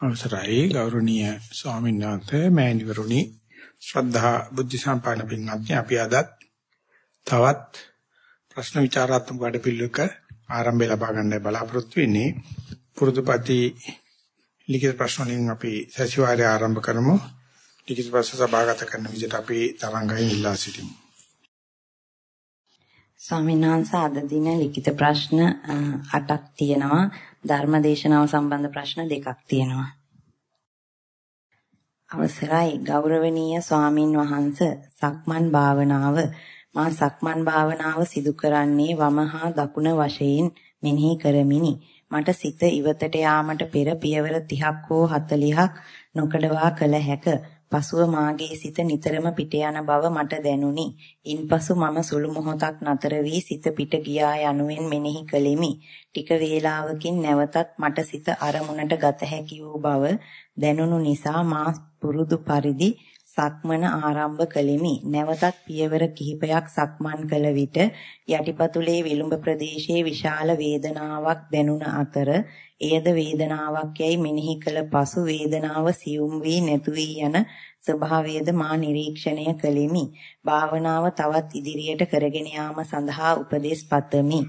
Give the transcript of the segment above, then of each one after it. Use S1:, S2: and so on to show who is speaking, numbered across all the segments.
S1: අවසරයි. ගෞරවනීය ස්වාමීන් වහන්සේ මෑණිවරුනි ශ්‍රද්ධා බුද්ධ සම්පන්න පින්වත්නි අපි අදත් තවත් ප්‍රශ්න විචාරාත්මක වැඩපිළිවෙලක ආරම්භය ලබා ගන්න බලාපොරොත්තු වෙන්නේ. පුරුදුපති ලිඛිත ප්‍රශ්න වලින් අපි සතිವಾರය ආරම්භ කරමු. ලිඛිත ප්‍රශ්න සභාගත කරන විදිහට අපි තරංගයෙන් ඉල්ලා සිටිමු.
S2: ස්වාමීන් වහන්සේ අද දින ලිඛිත ප්‍රශ්න 8ක් තියෙනවා. ධර්මදේශනාව සම්බන්ධ ප්‍රශ්න දෙකක් තියෙනවා. අවසරයි ගෞරවනීය ස්වාමින් වහන්ස සක්මන් භාවනාව මා සක්මන් භාවනාව සිදු කරන්නේ වමහා දකුණ වශයෙන් මෙනෙහි කරමිනි. මට සිත ඉවතට යාමට පෙර පියවර 30ක් හෝ 40ක් නොකඩවා කළ හැක. පසුව මාගේ සිත නිතරම පිට යන බව මට දැනුනි. ඉන්පසු මම සුළු මොහොතක් නතර වී සිත පිට ගියා යනුවෙන් මෙනෙහි කළෙමි. ටික වේලාවකින් නැවතත් මට සිත අරමුණට ගත හැකි වූ බව දැනුණු නිසා මා පුරුදු පරිදි සක්මන ආරම්භ කළෙමි. නැවතත් පියවර කිහිපයක් සක්මන් කළ විට යටිපතුලේ විලුඹ ප්‍රදේශයේ විශාල වේදනාවක් දැනුණ අතර එයද වේදනාවක් යයි මෙනෙහි කළ පසු වේදනාව සියුම් වී නැතු වී යන ස්වභාවයද මා නිරීක්ෂණය කළෙමි. භාවනාව තවත් ඉදිරියට කරගෙන යාම සඳහා උපදෙස් පතමි.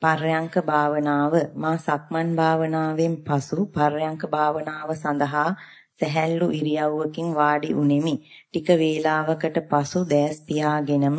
S2: පර්යංක භාවනාව මා සක්මන් භාවනාවෙන් පසු පර්යංක භාවනාව සඳහා සැහැල්ලු ඉරියව්වකින් වාඩි උනේමි. ටික වේලාවකට පසු දැස් පියාගෙනම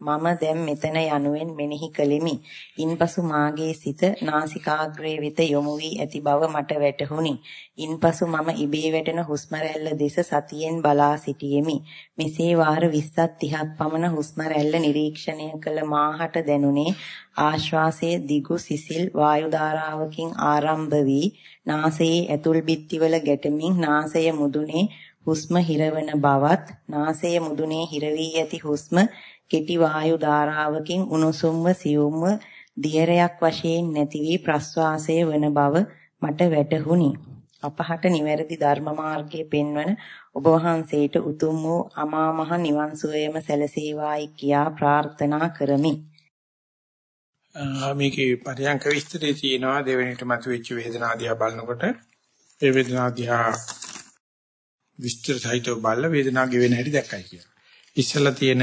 S2: මම දැන් මෙතන යනුවෙන් මෙනෙහි කළෙමි. ඉන්පසු මාගේ සිත නාසිකාග්‍රේ වෙත යොමු වී ඇති බව මට වැටහුණි. ඉන්පසු මම ඉබේ වැටෙන හුස්ම දෙස සතියෙන් බලා සිටියෙමි. මෙසේ වාර 20ක් 30ක් පමණ හුස්ම නිරීක්ෂණය කළ මාහට දැනුනේ ආශ්වාසයේ දිගු සිසිල් වායු ධාරාවකින් ආරම්භ වී නාසයේ ඇතුල් බිත්තිවල ගැටමින් නාසය මුදුනේ හුස්ම හිරවන බවත් නාසය මුදුනේ හිර වී ඇති හුස්ම කෙටි වායු ධාරාවකින් උණුසුම්ව සියුම්ව දියරයක් වශයෙන් නැති වී ප්‍රස්වාසය වන බව මට වැටහුණි. අපහට නිවැරදි ධර්ම මාර්ගයේ පෙන්වන ඔබ වහන්සේට උතුම් වූ අමා මහ නිවන් සුවයම සැලසේවායි කියා ප්‍රාර්ථනා කරමි.
S1: මේකේ පරියන්ක විස්තරේ තියෙනවා දෙවෙනිට මතුවෙච්ච වේදනා දිහා බලනකොට ඒ වේදනා දිහා විස්තර සහිතව බලලා වේදනාව ගෙවෙන හැටි දැක්කයි කියලා. ඉස්සලා තියෙන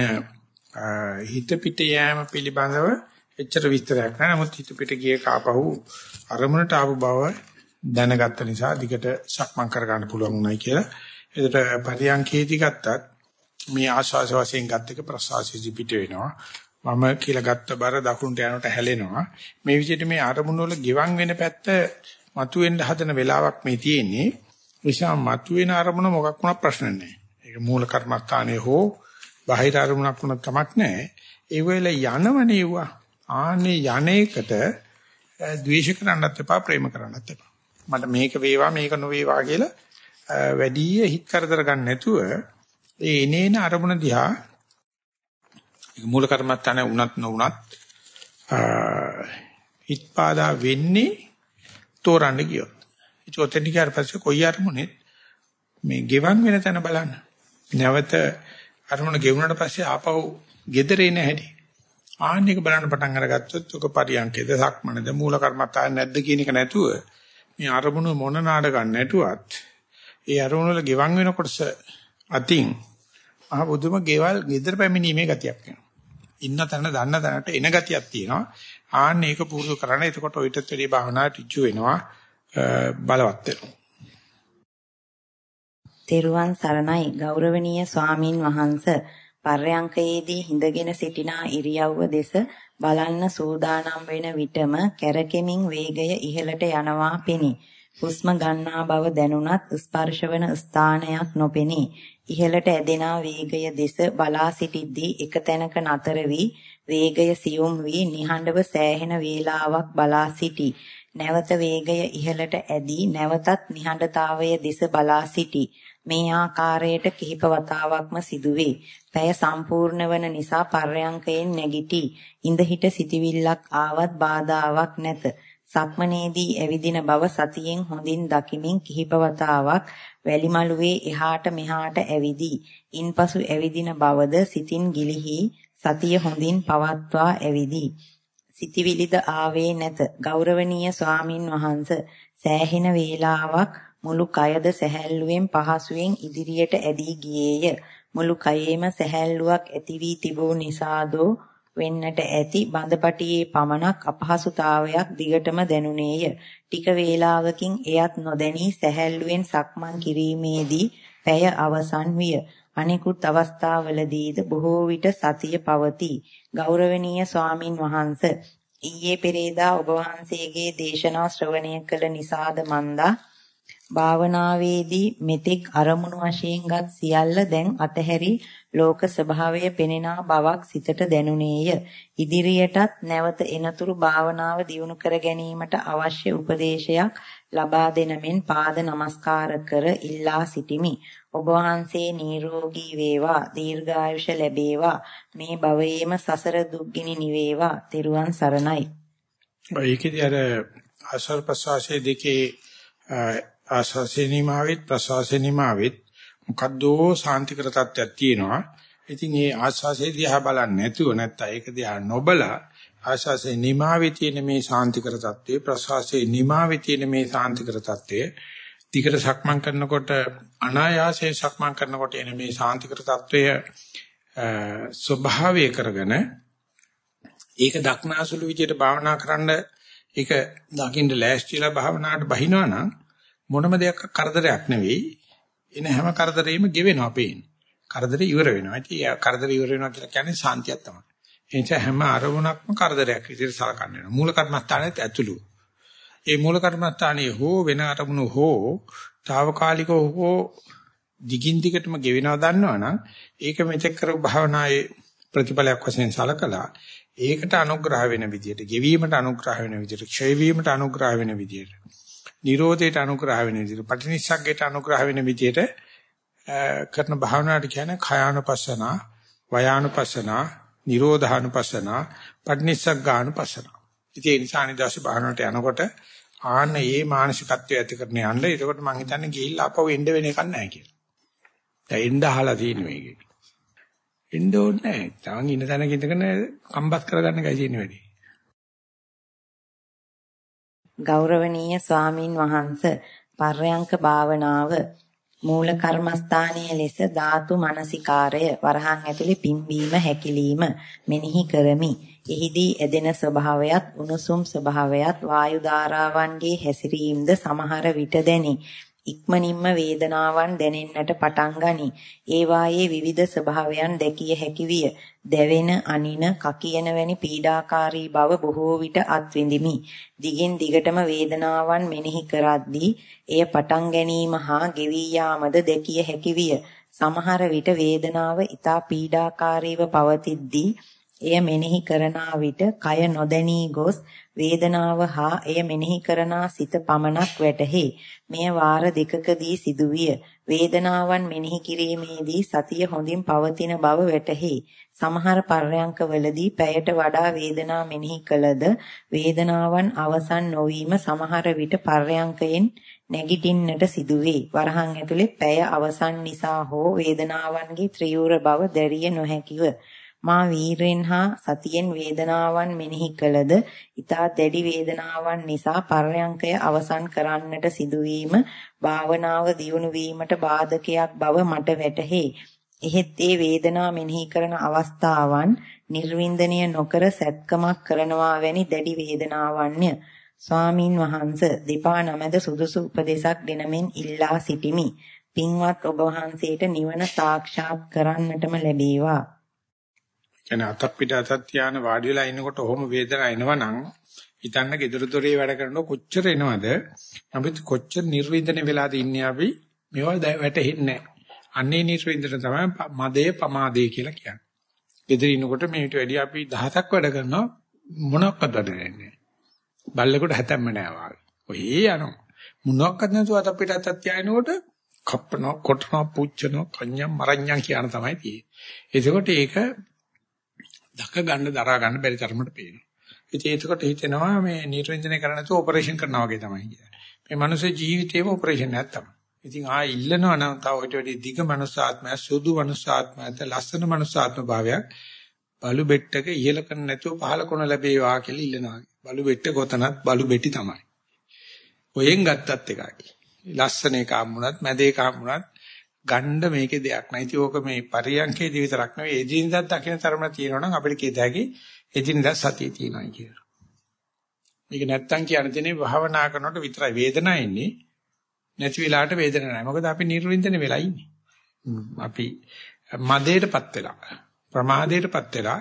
S1: හිත පිට යෑම පිළිබඳව එච්චර විස්තරයක් නැහැ. නමුත් හිත පිට ගියේ කාපහු අරමුණට ආපු බව දැනගත්ත නිසා දිගට සක්මන් කර ගන්න පුළුවන් උනායි කියලා. ඒකට පරියන්කේදී ගත්තත් මේ ආශාස වශයෙන් ගත්ත එක ප්‍රසවාසයේදී පිට වෙනවා. මම කියලා ගත්ත බර දකුණට යනකොට හැලෙනවා. මේ විදිහට මේ අරමුණ වල ගිවන් වෙන පැත්ත මතුවෙන්න හදන වෙලාවක් මේ තියෙන්නේ. නිසා මතුවෙන අරමුණ මොකක් වුණා ප්‍රශ්න නැහැ. ඒක මූල කර්මස්ථානයේ හෝ බාහිර අරමුණක් වුණත් කමක් නැහැ. ඒ වෙල යනවනේ ඒවා. ආනේ යන්නේකට ද්වේෂ කරන්නත් එපා ප්‍රේම කරන්නත් එපා. මට මේක වේවා මේක නොවේවා කියලා වැඩි හිත කරදර ගන්න නැතුව ඒ එනේන අරමුණ දිහා මූල කර්මත්තාන උනත් නොඋනත් හිත්පාදා වෙන්නේ තෝරන්න කියොත්. ඒක ඔතෙන් ගියාට පස්සේ කොයි අරමුණෙත් මේ ගෙවන් වෙන තැන බලන්න. නැවත අරමුණ ගෙවුනට පස්සේ ආපහු gedere එන හැටි. ආන්න එක බලන්න පටන් අරගත්තොත් ඔක පරියන්කේද සක්මනද මූල කර්මත්තාය නැද්ද කියන එක නැතුව මේ අරමුණ මොන නාඩගම් නැටුවත් ඒ අරමුණ වල ගෙවන් වෙන කොටස අතින් අහ බුදුම ගෙවල් gedere පැමිණීමේ ගතියක් වෙනවා. ඉන්න තැන දන්න තැනට එන ගතියක් තියෙනවා. ආන්න ඒක පුරුදු කරන්න. එතකොට ඔయితත් වැඩි භාවනා ටිචු වෙනවා බලවත් වෙනවා.
S2: තෙරුවන් සරණයි ගෞරවනීය ස්වාමින් වහන්ස පර්යංකයේදී හිඳගෙන සිටිනා ඉරියව්ව දෙස බලන්න සූදානම් වෙන විටම කැරකෙමින් වේගය ඉහළට යනවා පෙනී. හුස්ම ගන්නා බව දැනුණත් ස්පර්ශවන ස්ථානයක් නොපෙනී. ඉහළට ඇදෙනා වේගය දෙස බලා සිටිද්දී එක තැනක නතර වී වේගය සියුම් වී නිහඬව සෑහෙන වේලාවක් බලා සිටි. නැවත වේගය ඉහළට ඇදී නැවතත් නිහඬතාවය දෙස බලා සිටි. මේ ආකාරයට කිහිප වතාවක්ම සිදුවේ. පැය සම්පූර්ණ වන නිසා පර්යංකයෙන් නැගිටි. ඉඳ හිට සිටිවිල්ලක් ආවත් බාධාාවක් නැත. සක්මනේදී ඇවිදින බව සතියෙන් හොඳින් දකිමින් කිහිප වතාවක් වැලිමලුවේ එහාට මෙහාට ඇවිදී. ඉන්පසු ඇවිදින බවද සිතින් ගිලිහි සතිය හොඳින් පවත්වා ඇවිදී. සිටිවිලිද ආවේ නැත. ගෞරවනීය ස්වාමින් වහන්සේ සෑහෙන වේලාවක් මුළු කයද සැහැල්ලුවෙන් පහසුවෙන් ඉදිරියට ඇදී ගියේය. මුළු කයේම සැහැල්ලුවක් ඇති වී තිබූ නිසාදෝ වෙන්නට ඇති බඳපටියේ පමණක් අපහසුතාවයක් දිගටම දැනුනේය. ටික වේලාවකින් එයත් නොදැනී සැහැල්ලුවෙන් සක්මන් කිරීමේදී පැය අවසන් විය. අනිකුත් අවස්ථාවලදීද බොහෝ විට සතිය පවතී. ගෞරවනීය ස්වාමින් වහන්සේ ඊයේ පෙරේදා ඔබ වහන්සේගේ දේශනා ශ්‍රවණය කළ නිසාද මන්දා භාවනාවේදී මෙතෙක් අරමුණු වශයෙන්ගත් සියල්ල දැන් අතහැරි ලෝක ස්වභාවය පෙනෙනා බවක් සිතට දැනුනේය. ඉදිරියටත් නැවත එනතුරු භාවනාව දියුණු කර ගැනීමට අවශ්‍ය උපදේශයක් ලබා දෙන මෙන් පාද නමස්කාර කර ඉල්ලා සිටිමි. ඔබ වහන්සේ නිරෝගී වේවා, දීර්ඝායුෂ ලැබේවා. මේ භවයේම සසර දුක්ගිනි නිවේවා. තෙරුවන් සරණයි.
S1: ඒකේදී අර ආශ්‍රව ප්‍රසවාසයේ දෙකේ ආශාසී නිමාවෙත් ප්‍රසවාසී නිමාවෙත් මොකද්දෝ සාන්තිකර තත්ත්වයක් තියෙනවා. ඉතින් ඒ ආශාසී දිහා බලන්නේ නැතුව නැත්තම් ඒක දිහා නොබලා ආශාසී නිමාවේ තියෙන මේ සාන්තිකර තත්ත්වේ ප්‍රසවාසී නිමාවේ තියෙන මේ සාන්තිකර තත්ත්වය දිගට සක්මන් කරනකොට අනායාසයෙන් සක්මන් කරනකොට එන මේ සාන්තිකර తত্ত্বය ස්වභාවය කරගෙන ඒක දක්නාසුළු විදියට භාවනා කරන්න ඒක දකින්න ලෑස්තිලා භාවනාවට බහිනවා නම් මොනම දෙයක් කරදරයක් නෙවෙයි. එන හැම කරදරෙම ගෙවෙනවා පේන්නේ. කරදරේ ඉවර වෙනවා. ඉතින් ඒ කරදරේ ඉවර වෙනවා කියලා කියන්නේ සාන්තියක් තමයි. ඒ නිසා හැම අරමුණක්ම කරදරයක් විදියට සලකන්න වෙනවා. මූල කර්මස්ථානෙත් ඇතුළු. ඒ මූල කර්මස්ථානයේ හෝ වෙන අරමුණු හෝ తాවකාලිකව හෝ දිගින් දිගටම ගෙවෙනවා දන්නවනම් ඒක මෙතෙක් කරපු භාවනායේ ප්‍රතිඵලයක් වශයෙන් සලකලා ඒකට අනුග්‍රහ වෙන විදියට, ගෙවීමට අනුග්‍රහ වෙන විදියට, ක්ෂය වීමට අනුග්‍රහ වෙන විදියට, නිරෝධයට අනුග්‍රහ වෙන විදියට, පටිනිස්සග්ගයට අනුග්‍රහ වෙන විදියට කරන භාවනාවට කියන්නේ khයානුපස්සනා, වයානුපස්සනා, නිරෝධානුපස්සනා, පටිනිස්සග්ගානුපස්සනා. ඉතින් ඒ නිසා නිදාස භාවනාවට යනකොට ආන්න ඒ මානසිකත්වය ඇති කරන යන්න. එතකොට මම හිතන්නේ ගිහිල්ලා අපව එන්න වෙන එකක් නැහැ කියලා. දැන් එන්න අහලා තියෙන මේකේ. එන්න ඕනේ නැහැ. තාන් ඉන්න තැනක ඉඳගෙන කම්බස් කරගන්න එකයි තියෙන වැඩි.
S2: ගෞරවනීය ස්වාමින් වහන්සේ පර්යංක භාවනාව මූල කර්මස්ථානයේ ලෙස ධාතු මනසිකාරය වරහන් ඇතුලේ පිම්බීම හැකිලිම මෙනෙහි කරමි. එහිදී ඇදෙන ස්වභාවයත් උණුසුම් ස්වභාවයත් වායු ධාරාවන්ගේ හැසිරීමද සමහර විට දැනේ. ඉක්මනින්ම වේදනාවන් දැනෙන්නට පටන් ගනී. ඒ වායේ විවිධ ස්වභාවයන් දැකිය හැකි විය. දැවෙන, අනින, කකියන වැනි පීඩාකාරී බව බොහෝ විට අත්විඳිමි. දිගින් දිගටම වේදනාවන් මෙනෙහි කරද්දී එය පටන් ගැනීම හා ගෙවී යාමද දැකිය හැකි විය. සමහර විට වේදනාව ඊතා පීඩාකාරීව පවතිද්දී එය මෙනෙහි කරනා විට කය නොදැනී ගොස් වේදනාව හා එය මෙනෙහි කරනා සිත පමණක් වැටහි. මෙය වාර දෙකකදී සිදුවිය. වේදනාවන් මෙනෙහි කිරීමේදී සතිය හොඳින් පවතින බව වැටහි. සමහර පර්යංකවලදී පැයට වඩා වේදනා මෙනෙහි කළද වේදනාවන් අවසන් නොවීම සමහර විට පර්යංකයෙන් නැගිටින්නට සිදුවේ. වරහන් ඇතුලේ පැය අවසන් නිසා හෝ වේදනාවන්ගේ ත්‍රියුර බව දැරිය නොහැකිව මා වීරෙන් හා සතියෙන් වේදනාවන් මෙනෙහි කළද ඊතා දැඩි වේදනාවන් නිසා පර්යංකය අවසන් කරන්නට සිදුවීම භාවනාව දියුණු වීමට බාධකයක් බව මට වැටහේ. එහෙත් ඒ වේදනා මෙනෙහි කරන අවස්ථාවන් නිර්වින්දනය නොකර සැත්කමක් කරනවා වැනි දැඩි වේදනාවන්ය. ස්වාමින් වහන්ස දෙපා නමද සුදුසු උපදේශක් දෙනමින් ඉල්ලා සිටිමි. පින්වත් ඔබ වහන්සේට නිවන සාක්ෂාත් කරන්නටම ලැබේවා.
S1: කියන්නේ අතක් පිට අතක් තියාන වාඩි වෙලා ඉන්නකොට ඔහොම වේදනාව එනවනම් හිතන්න gedara dore වැඩ කරනකොට කොච්චර එනවද අපිත් කොච්චර නිර්වින්දන වෙලාද ඉන්නේ අපි මේවා වැටෙන්නේ නැහැ. අන්නේ නිර්වින්දන තමයි මදේ පමාදේ කියලා කියන්නේ. gedara ඉන්නකොට මේකට වැඩි අපි 10ක් වැඩ කරනවා මොනක්වත් වැඩ නැහැ. බල්ලෙකුට හැතැම්ම නැහැ වාගේ. ඔය යනවා. මොනක්වත් නැතුව අතක් පිට අතක් තියානකොට කප්පනවා කොටනවා පුච්චනවා කන්‍යම් මරඤ්ඤම් කියන තමයි තියෙන්නේ. එතකොට ඒක දක ගන්න දරා ගන්න බැරි තරමට පේනවා. ඉතින් ඒකට හිතෙනවා මේ නිර්වචනය කරන්න නැතුව ඔපරේෂන් කරනවා වගේ තමයි කියන්නේ. මේ මනුස්ස ජීවිතේම ඔපරේෂන් එකක් තමයි. ඉතින් ආ ඉල්ලනවා නම් තව ඊට වැඩි දිග මනුස්ස ආත්මය, සුදු මනුස්ස ආත්මයත්, ලස්සන මනුස්ස ආත්ම භාවයක් බලු බෙට්ටක ඉහළ කරන්න නැතුව පහළ කොන ලැබේවා කියලා ඉල්ලනවා. බලු බෙට්ට ගොතනත් බලු බෙටි තමයි. ඔයෙන් ගත්තත් එකයි. ලස්සන එක හම්බුණත් මැද එක හම්බුණත් ගණ්ඩ මේකේ දෙයක් නෑ. ඉතින් ඕක මේ පරියන්කේදී විතරක් නෙවෙයි එදිනදා දකින්න තරම තියෙනවා නම් අපිට කියත හැකි එදිනදා සතිය තියෙනවා කියලා. මේක නැත්තම් කියන්න තියෙන්නේ භාවනා කරනකොට විතරයි වේදනාව එන්නේ. නැති වෙලාවට වේදනාවක් නෑ. මොකද අපි නිර්වින්දන වෙලා ඉන්නේ. අපි මදේටපත් වෙලා ප්‍රමාදයටපත් වෙලා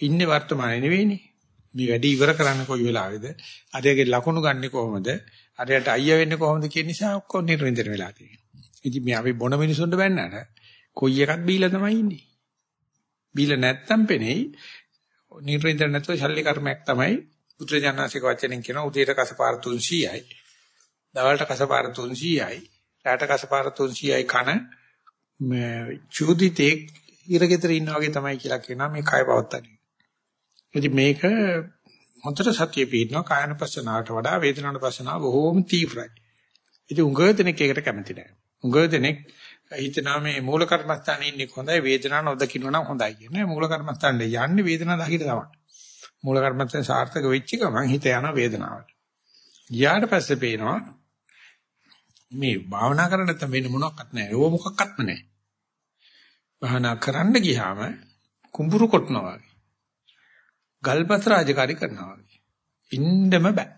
S1: ඉන්නේ වර්තමානයේ නෙවෙයිනේ. මේ වැඩි ඉවර කරන්න කොයි වෙලාවේද? අරයාගේ ලකුණු ගන්නෙ කොහොමද? අරයට අයියා වෙන්නේ කොහොමද කියන නිසා ඔක්කොම නිර්වින්දන වෙලා තියෙනවා. ඉතින් මේ අපි බොන මිනිසුන්ට බැන්නට කොයි එකක් බීලා තමයි ඉන්නේ. බීලා නැත්තම් පෙනෙයි නිර්වින්දන නැතුව ශල්්‍ය කර්මයක් තමයි පුත්‍රජානසික වචනෙන් කියන උදේට කසපාර 300යි. දවල්ට කසපාර 300යි. රාට කසපාර 300යි කන චූදිතේ ඉරගෙදර ඉන්නා වගේ තමයි කියලා කියනවා මේ කය පවත්තන්නේ. ඉතින් මේක හොඳට සතිය පිටනවා කායනපසනාවට වඩා වේදනානුපසනාව බොහෝම තීව්‍රයි. ඉතින් උඟ දෙනෙක් ඒකට කැමති නැහැ. උඟ දෙනෙක් හිතනවා මේ මූල කර්මස්ථානේ ඉන්නේ හොඳයි වේදනාව නොදකින්න නම් හොඳයි කියන්නේ. මූල කර්මස්ථානේ යන්නේ වේදනාව දකින්න තමයි. මූල කර්මස්ථාන සාර්ථක වෙච්ච ගමන් හිත යන වේදනාවට. ගියාට පස්සේ පේනවා මේ භාවනා කරන්න නැත්නම් වෙන මොනවත් නැහැ. ඒව මොකක්වත්ම නැහැ. භාවනා කරන්න ගියාම කුඹුරු කොටනවා වගේ. ගල්පත් රාජකාරී කරනවා වගේ. ඉන්නම බෑ.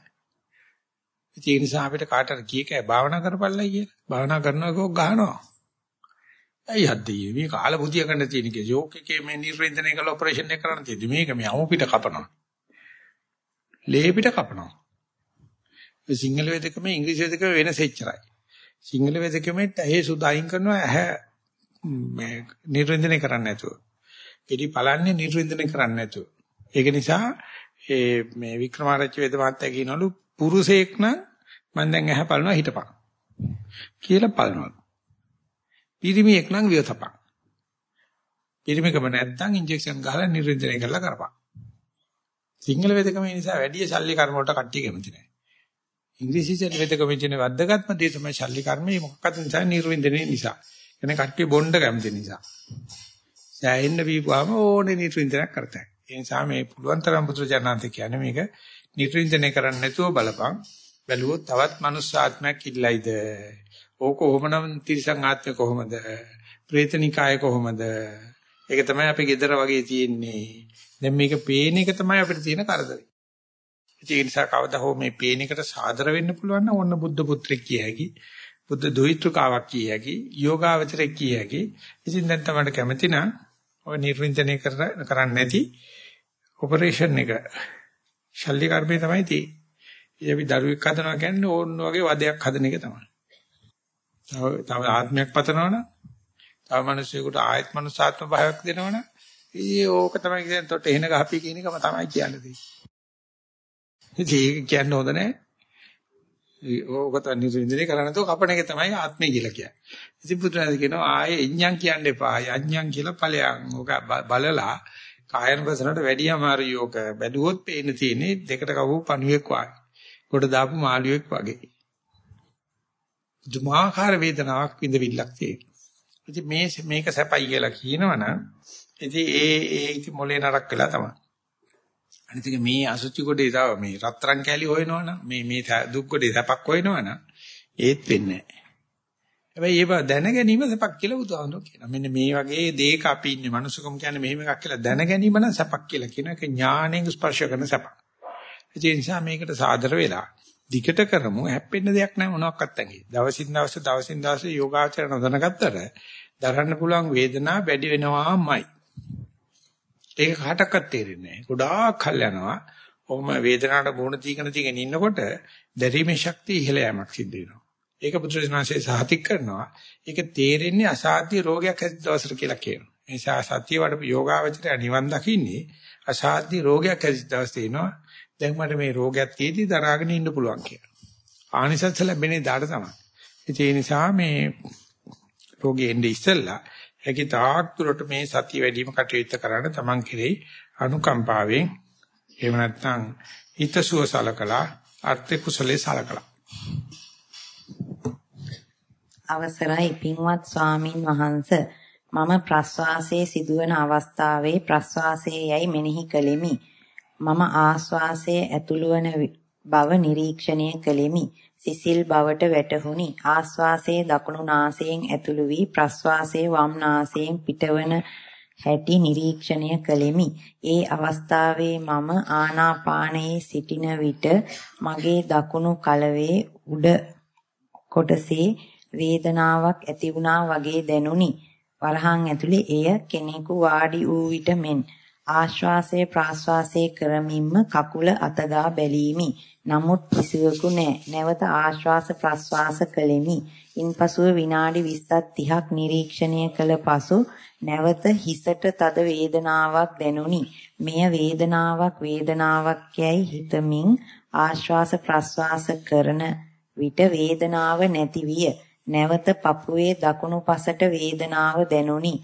S1: ඒ නිසා අපිට කාටද කීකෑ භාවනා කරපළයි කියලා. භාවනා කරනවා කෝ ගහනවා. ඇයි හද්දී මේ කාල බුදිය ගන්න තියෙන කේ යෝක් එකේ මේ නිර්වින්දනය කළ ඔපරේෂන් එක කරන්න තියෙදි මේක මේ අමු පිට කපනවා. ලේ පිට කපනවා. සිංහල වේදකමේ ඉංග්‍රීසි වේදකමේ වෙනස එච්චරයි. සිංහල වේදකමේ ඇහි සුදු අයින් කරනවා ඇහැ මේ නිර්වින්දනය කරන්නේ නැතුව. ඉදි බලන්නේ නිර්වින්දනය කරන්නේ නැතුව. ඒක නිසා ඒ මේ වික්‍රමාරච්චි වේද මහත්තයා කියනවලු පුරුෂයෙක් නම් මම දැන් ඇහැ බලනවා හිටපන්. කියලා බලනවා. පිරිමියෙක් නම් වියතපන්. පිරිමිකම නැත්තම් ඉන්ජෙක්ෂන් ගහලා නිර්වින්දනය කරලා කරපන්. සිංහල වේදකම නිසා වැඩි ශල්්‍ය කර්ම වලට කට්ටිය කැමති නැහැ. ඉංග්‍රීසි වේදකම කියන වැද්දගත්ම දේ තමයි ශල්්‍ය කර්මය මොකක්ද නිසා නිර්වින්දනය නිසා. එනේ කට්ටිය බොණ්ඩ කැමති නිසා. සෑහෙන්න බීපුවාම ඕනේ නිර්වින්දනයක් කරතයි. ඒ නිසා මේ පුළුවන් තරම් පුදුරජනන්ත කියන්නේ මේක නිර්වින්දනය කරන්න නැතුව බලපන්. බැලුවොත් තවත් මනුස්ස ආත්මයක් ඉල්ලයිද? ඕක කොහොමනම් තිරිසන් ආත්මය කොහොමද? ප්‍රේතනිකාය කොහොමද? ඒක තමයි අපි gedara වගේ තියෙන්නේ. දැන් මේක පේන එක තමයි අපිට තියෙන කරදරේ. ඒ නිසා කවදා හෝ මේ පේන එකට සාදර වෙන්න පුළුවන් නම් ඔන්න බුද්ධ පුත්‍රෙක් කිය හැකි. බුද්ධ දොහිත්‍රකාවක් කිය හැකි. යෝගාවචරෙක් කිය හැකි. ඉතින් දැන් තමයි කැමති නම් ඔය නිර්වින්දනය කරන්නේ නැති ඔපරේෂන් එක ශල්්‍ය කර්මය තමයි තියෙන්නේ. ඒ අපි දරුවෙක් හදනවා කියන්නේ ඕන්න වගේ වදයක් හදන එක තමයි. තව තව ආත්මයක් පතනවනම් තව මිනිස්සුෙකුට ආයත් මනුසාත්ම භාවයක් දෙනවනම් ඊයේ ඕක තමයි කියන්නේ තොට එහෙන ගහපි කියන එකම තමයි කියන්නේ. ඒක කියන්න හොඳ නැහැ. ඕක තමයි නිර්වින්දනය කරන්න තෝ කපණ එක තමයි ආත්මය කියලා කියන්නේ. ඉතින් පුදුරාද කියනවා ආයේ ඉඤ්ඤං කියන්න එපා. යඤ්ඤං කියලා ඵලයන්. ඕක බලලා කායන වසනට වැඩි අමාරු යෝග බැලුවොත් පේන්න තියෙන්නේ දෙකට කවු පණුවෙක් වගේ. කොට දාපු මාළුවෙක් වගේ. දුමාකාර වේදනාවක් විඳවිල්ලක් තියෙනවා. ඉතින් මේ මේක සැපයි කියලා කියනවනම් ඉතින් ඒ ඒ ඉතින් මොලේ නරක් වෙලා තමයි. අනිත් එක මේ අසුචි කොටේ තව මේ රත්තරන් කෑලි හොයනවනම් මේ මේ දුක් කොටේ සැපක් හොයනවනම් ඒත් වෙන්නේ නැහැ. හැබැයි ඒව දැන ගැනීම සැපක් කියලා බුදුහාමුදුරුවෝ කියනවා. මෙන්න මේ වගේ දෙයක අපි ඉන්නේ. මනුස්සකම කියන්නේ මෙහෙම එකක් කියලා දැන ගැනීම නම් සැපක් කියලා කියන එක ඥාණයෙන් ස්පර්ශ කරන සැපක්. ඒ නිසා මේකට සාදර වෙලා දිගට කරමු හැප්පෙන්න දෙයක් නැහැ මොනවාක්වත් ඇඟේ. දවසින් දවස දවසින් දවස යෝගාචරණ දැනගත්තට දරන්න පුළුවන් වේදනාව වැඩි වෙනවාමයි. ඒක කාටවත් තේරෙන්නේ නැහැ. ගොඩාක් කල් යනවා. ඔහොම වේදනාවට මුහුණ දීගෙන දීගෙන ඉන්නකොට දැරීමේ ශක්තිය ඉහළ යamak සිද්ධ වෙනවා. ඒක පුත්‍රයන්වහන්සේ සාතික් කරනවා. ඒක තේරෙන්නේ අසාධ්‍ය රෝගයක් ඇති දවසට කියලා කියනවා. ඒ නිසා සත්‍ය වඩ යෝගාවචරය නිවන් දකින්නේ අසාධ්‍ය රෝගයක් ඇති දවස් තියෙනවා. දැන් මට මේ රෝගයක් තියෙදි දරාගෙන ඉන්න පුළුවන් කියලා. ආනිසංස ලැබෙන්නේ දාට තමයි. ඒ නිසා මේ රෝගේ එන්නේ ඉස්සෙල්ලා ඒකේ තාක් දුරට මේ සතිය වැඩිම කටයුත්ත කරන්න තමන් කෙරෙහි අනුකම්පාවෙන් එහෙම නැත්නම් හිතසුව සලකලා අර්ථ කුසලේ සලකලා
S2: අවසරයි පින්වත් ස්වාමින් වහන්ස මම ප්‍රස්වාසයේ සිදුවන අවස්ථාවේ ප්‍රස්වාසයේ යයි මෙනෙහි කළෙමි. මම ආස්වාසයේ ඇතුළු වන බව නිරීක්ෂණය කළෙමි. සිසිල් බවට වැටහුණි. ආස්වාසයේ දකුණු නාසයෙන් ඇතුළු වී ප්‍රස්වාසයේ වම් නාසයෙන් පිටවන හැටි නිරීක්ෂණය කළෙමි. ඒ අවස්ථාවේ මම ආනාපානයේ සිටින විට මගේ දකුණු කලවේ උඩ කොටසේ වේදනාවක් ඇති වුණා වගේ දැනුනි. වරහන් ඇතුලේ එය කෙනෙකු වාඩි වූ විට මෙන් ආශ්වාසය ප්‍රාශ්වාසය කරමින්ම කකුල අතගා බැලීමි. නමුත් කිසිවකු නැ. නැවත ආශ්වාස ප්‍රාශ්වාස කළෙමි. ඉන්පසුව විනාඩි 20ක් 30ක් නිරීක්ෂණය කළ පසු නැවත හිසට තද වේදනාවක් දැනුනි. මෙය වේදනාවක් වේදනාවක් යයි හිතමින් ආශ්වාස ප්‍රාශ්වාස කරන විට වේදනාව නැති විය. නැවත පපුවේ දකුණු පසට වේදනාව දැනුනි.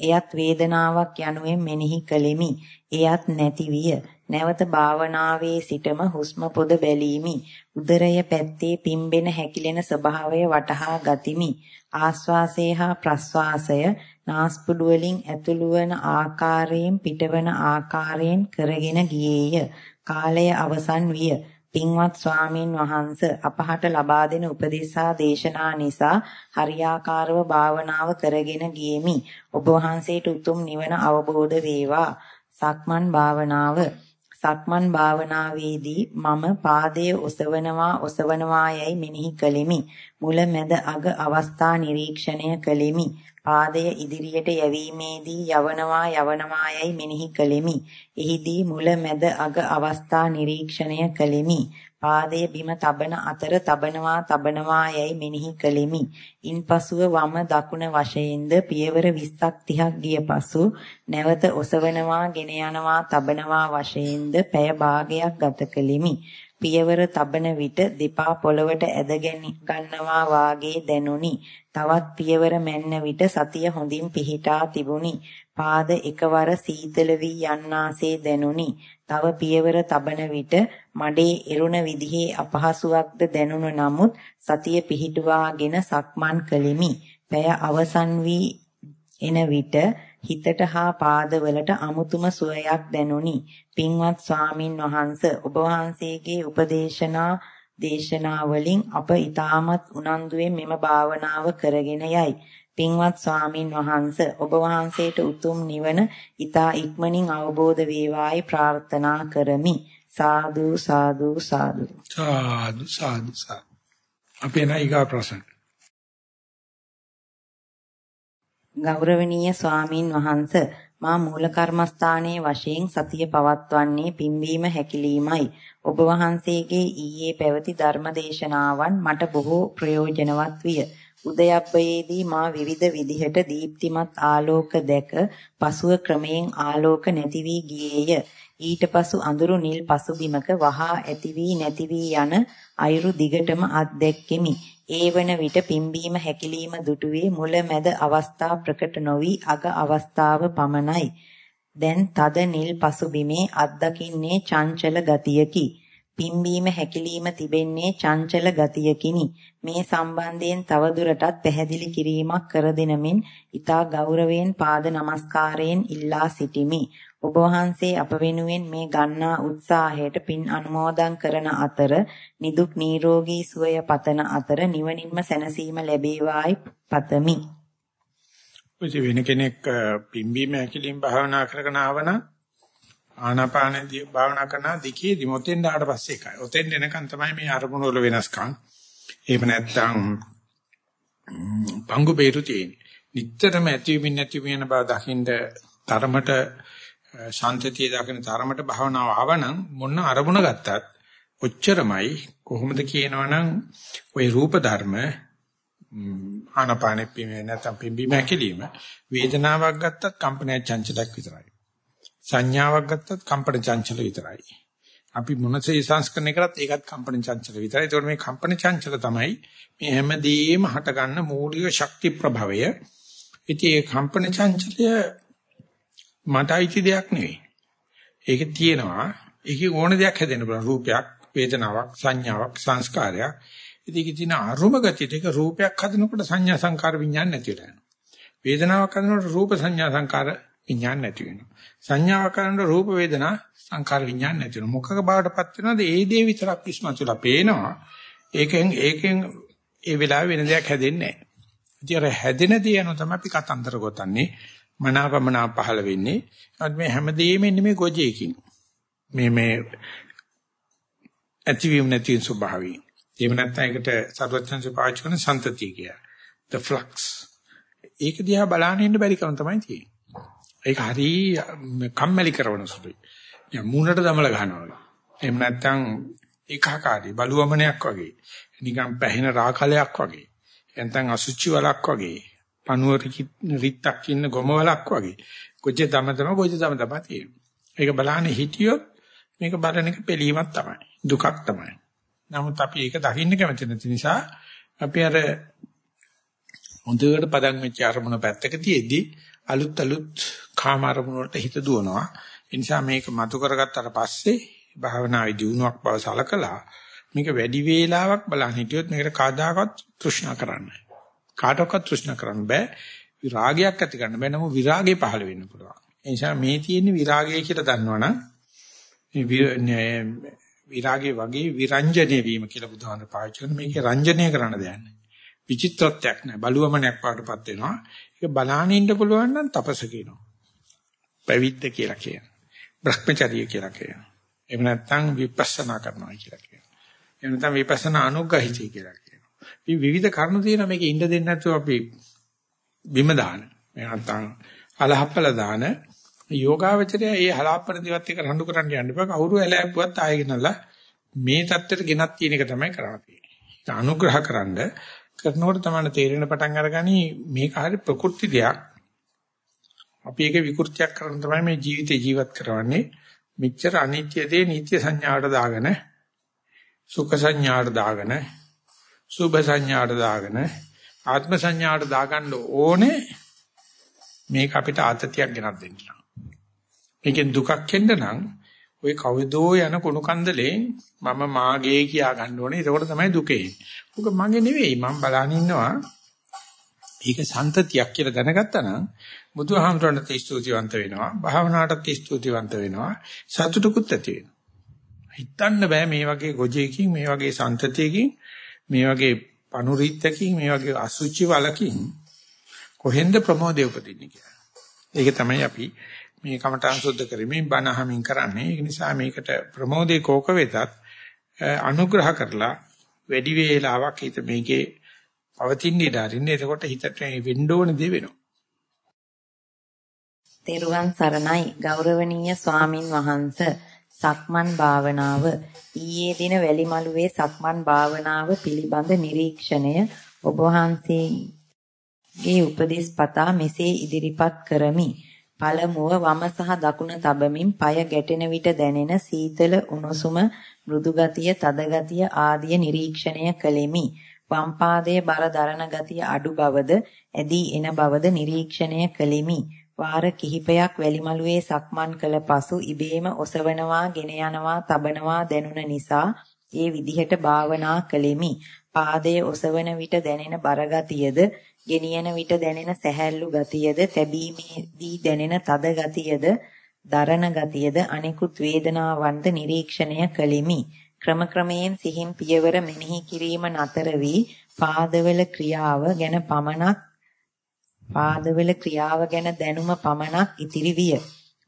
S2: එයත් වේදනාවක් යනුවෙන් මෙනෙහි කළෙමි. එයත් නැති විය. නැවත භාවනාවේ සිටම හුස්ම පොද බැලීමි. උදරය පැත්තේ පිම්බෙන හැකිලෙන ස්වභාවය වටහා ගතිමි. ආස්වාසය හා ප්‍රස්වාසය නාස්පුඩු වලින් ඇතුළු වන ආකාරයෙන් පිටවන ආකාරයෙන් කරගෙන ගියේය. කාලය අවසන් විය. පින්වත් ස්වාමින් වහන්ස අපහට ලබා දෙන උපදේශා දේශනා නිසා හරියාකාරව භාවනාව කරගෙන ගියෙමි. ඔබ වහන්සේට උතුම් නිවන අවබෝධ වේවා. සක්මන් භාවනාව සක්මන් භාවනාවේදී මම පාදයේ ඔසවනවා ඔසවනවා යයි මෙනෙහි කළෙමි. මුල මැද අග අවස්ථා නිරීක්ෂණය කළෙමි. පාදය ඉදිරියට යැවීමේදී යවනවා යවනවා යයි මෙනෙහි කළෙමි. එහිදී මුල මැද අග අවස්ථා නිරීක්ෂණය කළෙමි. පාදයේ බිම තබන අතර තබනවා තබනවා යයි මෙනෙහි කළෙමි. ඉන්පසුව වම දකුණ වශයෙන්ද පියවර 20ක් 30ක් ගිය පසු නැවත ඔසවනවා ගෙන යනවා තබනවා වශයෙන්ද පැය භාගයක් ගත කළෙමි. පියවර තබන විට දෙපා පොළවට ඇද ගන්නවා වාගේ දැනුනි. තවත් පියවර මැන්න විට සතිය හොඳින් පිහිටා තිබුණි. පාද එකවර සීතල වී යන්නාසේ දැනුනි. තව පියවර තබන විට මඩේ එරුණ විදිහේ අපහසුාවක්ද දැනුණ නමුත් සතිය පිහිටුවාගෙන සක්මන් කළෙමි. පැය අවසන් වී එන විට හිතට හා පාදවලට අමුතුම සුවයක් දැනුනි. පින්වත් ස්වාමින් වහන්ස ඔබ වහන්සේගේ උපදේශනා දේශනා වලින් අප ඊටමත් උනන්දුවෙන් මෙම භාවනාව කරගෙන යයි. පින්වත් ස්වාමින් වහන්ස ඔබ වහන්සේට උතුම් නිවන ඊතා ඉක්මනින් අවබෝධ වේවායි ප්‍රාර්ථනා කරමි. සාදු සාදු සාදු.
S1: සාදු සාදු සාදු. අපේ නයිගා ප්‍රශ්න.
S2: ගෞරවනීය ස්වාමින් වහන්ස මා මූල කර්මස්ථානයේ වශයෙන් සතිය පවත්වන්නේ පිම්වීම හැකිලීමයි. ඔබ වහන්සේගේ ඊයේ පැවති ධර්මදේශනාවන් මට බොහෝ ප්‍රයෝජනවත් විය. උදයප්පයේදී මා විවිධ විදිහට දීප්තිමත් ආලෝක දැක පසුව ක්‍රමයෙන් ආලෝක නැති වී ගියේය. ඊට පසු අඳුරු නිල් පසුබිමක වහා ඇති වී නැති වී යන අයුරු දිගටම අත්දැක්කෙමි. ඒ වන විට පිම්බීම හැකිලිම දුටුවේ මුල මැද අවස්ථා ප්‍රකට නොවි අග අවස්ථාව පමණයි. දැන් තද නිල් පසුබිමේ අත්දකින්නේ චංචල ගතියකි. පිම්බීම හැකිලිම තිබෙන්නේ චංචල ගතියකිනි. මේ සම්බන්ධයෙන් තවදුරටත් පැහැදිලි කිරීමක් කර දෙනමින් ඊතා ගෞරවයෙන් පාද නමස්කාරයෙන් ඉල්ලා සිටිමි. ඔබ වහන්සේ අප වෙනුවෙන් මේ ගන්නා උත්සාහයට පින් අනුමෝදන් කරන අතර නිදුක් නිරෝගී සුවය පතන අතර නිවනින්ම සැනසීම ලැබේවායි පතමි.
S1: ඔය වෙන කෙනෙක් පිම්බීම හැකිලින් භාවනා කරගෙන ආවන ආනාපානදී භාවනා කරන දිකේදී මොතෙන් ඩාට පස්සේ එකයි. ඔතෙන් එනකන් තමයි මේ අරමුණු වල වෙනස්කම්. එහෙම නැත්නම් පංගු බේරු තියෙන්නේ. නිටතරම ඇතිවෙමින් නැතිවෙන බව දකින්න තරමට ශාන්තිය දකින්න තරමට භාවනාව ආවනම් මොන අරමුණ ගත්තත් ඔච්චරමයි කොහොමද කියනවනම් ওই රූප ධර්ම ආනපානෙ පිමේ නැත්නම් පිම්බීම හැකිලිම වේදනාවක් ගත්තත් කම්පනය චංචලයක් විතරයි සංඥාවක් ගත්තත් කම්පන චංචල විතරයි අපි මොනසේ සංස්කරණය කරත් ඒකත් කම්පන චංචල විතරයි ඒතකොට මේ කම්පන චංචල තමයි මේ හැමදේම හටගන්න මූලික ශක්ති ප්‍රභවය ඉතින් ඒ කම්පන චංචලය මට අයිති දෙයක් නෙවෙයි. ඒක තියෙනවා. ඒකේ ඕන දෙයක් හැදෙන්න පුළුවන්. රූපයක්, වේදනාවක්, සංඥාවක්, සංස්කාරයක්. ඉතින් ඒකේ තියෙන අරුම ගතිය දෙක රූපයක් හදනකොට සංඥා සංකාර විඥාන නැති වෙනවා. වේදනාවක් හදනකොට රූප සංඥා සංකාර විඥාන නැති වෙනවා. සංඥාවක් කරනකොට රූප වේදනා සංකාර විඥාන නැති වෙනවා. මොකක බවටපත් වෙනවද? ඒ දේ විතරක් ඉස්මතුලා පේනවා. ඒකෙන් ඒකෙන් ඒ වෙලාවේ වෙන දෙයක් හැදෙන්නේ නැහැ. ඉතින් අර හැදෙන දේ යන තමයි අපි කතන්දර ගොතන්නේ. මනාපමනා පහළ වෙන්නේ. නමුත් මේ හැමදේම ඉන්නේ මේ ගොජේකින්. මේ මේ ඇතිවීම නැති ස්වභාවය. එහෙම නැත්නම් ඒකට සර්වඥංශ පාවිච්චි කරන සන්තතිය කිය. the flux. ඒක දිහා බලන්න ඉන්න බැරි කම තමයි තියෙන්නේ. ඒක හරි කම්මැලි කරන සුළුයි. යා මූණට දමල ගන්නවා. එහෙම නැත්නම් ඒකාකාරී බලුවමනයක් වගේ. නිකන් පැහෙන රාකලයක් වගේ. නැත්නම් අසුචි වලක් වගේ. පණුව රිත්තක් ඉන්න ගොම වලක් වගේ. කොච්චර තම තම කොච්චර තම තම තියෙනවා. ඒක බලන්නේ හිටියොත් මේක බලන එක පිළීමක් තමයි. දුකක් තමයි. නමුත් අපි ඒක දකින්න කැමති නැති නිසා අපි අර හොඳට පදන් වෙච්ච අරමුණ පැත්තක තියේදී අලුත් අලුත් කාම අරමුණ වලට හිත දුවනවා. ඒ නිසා මේක මතු කරගත්තාට පස්සේ භාවනාවේ දියුණුවක් බව සලකලා මේක වැඩි වේලාවක් බලන් හිටියොත් මේකට කාදාකවත් තෘෂ්ණා කරන්න. කාටවත් තෘෂ්ණා කරන්න බෑ. විරාගයක් ඇති කරන්න බෑ. නමුත් විරාගය පහළ වෙන්න පුළුවන්. ඒ නිසා මේ තියෙන විරාගය කියලා දන්නවනම් විරාගයේ වගේ විරංජනේ වීම කියලා බුදුහාමර පාවිච්චි කරන මේකේ රංජනය කරන්න දෙයක් නැහැ. විචිත්‍රත්වයක් නැහැ. බලුවමනක් පාටපත් වෙනවා. ඒක බලාගෙන ඉන්න පුළුවන් නම් තපස කියනවා. පැවිද්ද කියලා කියනවා. භ්‍රමචර්ය කියලා කියනවා. එහෙම නැත්නම් විපස්සනා කරනවා කියලා කියනවා. එහෙම නැත්නම් විපස්සනා අනුග්‍රහිතය කියලා කියනවා. මේ විවිධ කරුණු තියෙන මේක ඉන්න දෙන්නේ නැතුව අපි බිම දාන. මේ නැත්නම් අලහප්පල දාන යෝගාවචරය ඒ හලාපන දිවත් එක රණ්ඩු කරන්න යන්න බෑ. කවුරු ඇලෑප්පුවත් ආයෙගෙනලා මේ தත්තෙට ගෙනත් තියෙන එක තමයි කරන්න තියෙන්නේ. අනුග්‍රහකරනද කරනකොට තමයි තේරෙන පටන් අරගනි මේක හරි ප්‍රකෘති දෙයක්. අපි ඒක විකෘතියක් කරන තමයි මේ ජීවිතේ ජීවත් කරවන්නේ. මෙච්චර අනිත්‍ය දේ නිත්‍ය සංඥාවට දාගෙන සුඛ සංඥාවට දාගෙන සුභ සංඥාවට දාගෙන ආත්ම සංඥාවට දාගන්න ඕනේ මේක අපිට ආතතියක් ගෙනත් දෙන්න. මේකෙන් දුකක් එන්න නම් ওই කවදෝ යන කුණු කන්දලේ මම මාගේ කියා ගන්න ඕනේ. ඒකෝට තමයි දුකේ. උක මගේ නෙවෙයි. මම බලන් ඉන්නවා. ඒක සන්තතියක් කියලා දැනගත්තා නම් බුදුහාමුදුරන්ට ස්තුතිවන්ත වෙනවා. භාවනාවටත් ස්තුතිවන්ත වෙනවා. සතුටුකුත් ඇති වෙනවා. හිතන්න බෑ මේ වගේ ගොජේකින් මේ වගේ සන්තතියකින් මේ වගේ පනුරිත්තකින් මේ වගේ අසුචි වලකින් කොහෙන්ද ප්‍රමෝදය උපදින්නේ කියලා. ඒක තමයි අපි මේ කමඨං සුද්ධ කරමින් බණහමින් කරන්නේ. ඒ නිසා මේකට ප්‍රමෝදේ කෝක වෙතත් අනුග්‍රහ කරලා වැඩි වේලාවක් හිත මේකේ පවතින ඉඩ අරින්න. එතකොට හිතට වෙන්න ඕන දේ වෙනවා.
S2: තෙරුවන් සරණයි ගෞරවනීය ස්වාමින් වහන්ස සක්මන් භාවනාව ඊයේ දින වැලිමලුවේ සක්මන් භාවනාව පිළිබඳ නිරීක්ෂණය ඔබ වහන්සේගේ උපදෙස් පතා මෙසේ ඉදිරිපත් කරමි. පළමුව වම සහ දකුණ තබමින් পায় ගැටෙන විට දැනෙන සීතල උණුසුම මෘදු ගතිය තද ගතිය ආදිය නිරීක්ෂණය කළෙමි. වම් පාදයේ බර දරන ගතිය අඩු බවද ඇදී එන බවද නිරීක්ෂණය කළෙමි. වාර කිහිපයක් වැලිමලුවේ සක්මන් කළ පසු ඉබේම ඔසවනවා, ගෙන යනවා, තබනවා දැනුන නිසා ඒ විදිහට භාවනා කළෙමි. පාදයේ ඔසවන විට දැනෙන බරගතියද ගෙනියන විට දැනෙන සැහැල්ලු ගතියද තැබීමේදී දැනෙන තද ගතියද දරණ ගතියද අනිකුත් වේදනාවන්ද නිරීක්ෂණය කළෙමි. ක්‍රම ක්‍රමයෙන් සිහින් පියවර මෙනෙහි කිරීම නතර වී පාදවල ක්‍රියාව ගැන පමණක් පාදවල ක්‍රියාව ගැන දැනුම පමණක් ඉතිරි විය.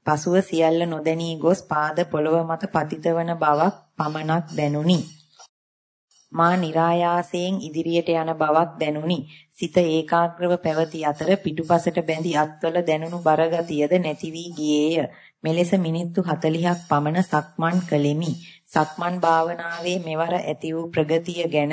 S2: පසුව සියල්ල නොදැනී ගොස් පාද පොළව මත පතිත වන බවක් පමණක් දැනුනි. මා નિરાයාසයෙන් ඉදිරියට යන බවක් දැනුනි. සිත ඒකාග්‍රව පැවති අතර පිටුපසට බැඳි අත්වල දැනුණු බරගතියද නැති වී ගියේය. මෙලෙස මිනිත්තු 40ක් පමණ සක්මන් කළෙමි. සක්මන් භාවනාවේ මෙවර ඇති වූ ප්‍රගතිය ගැන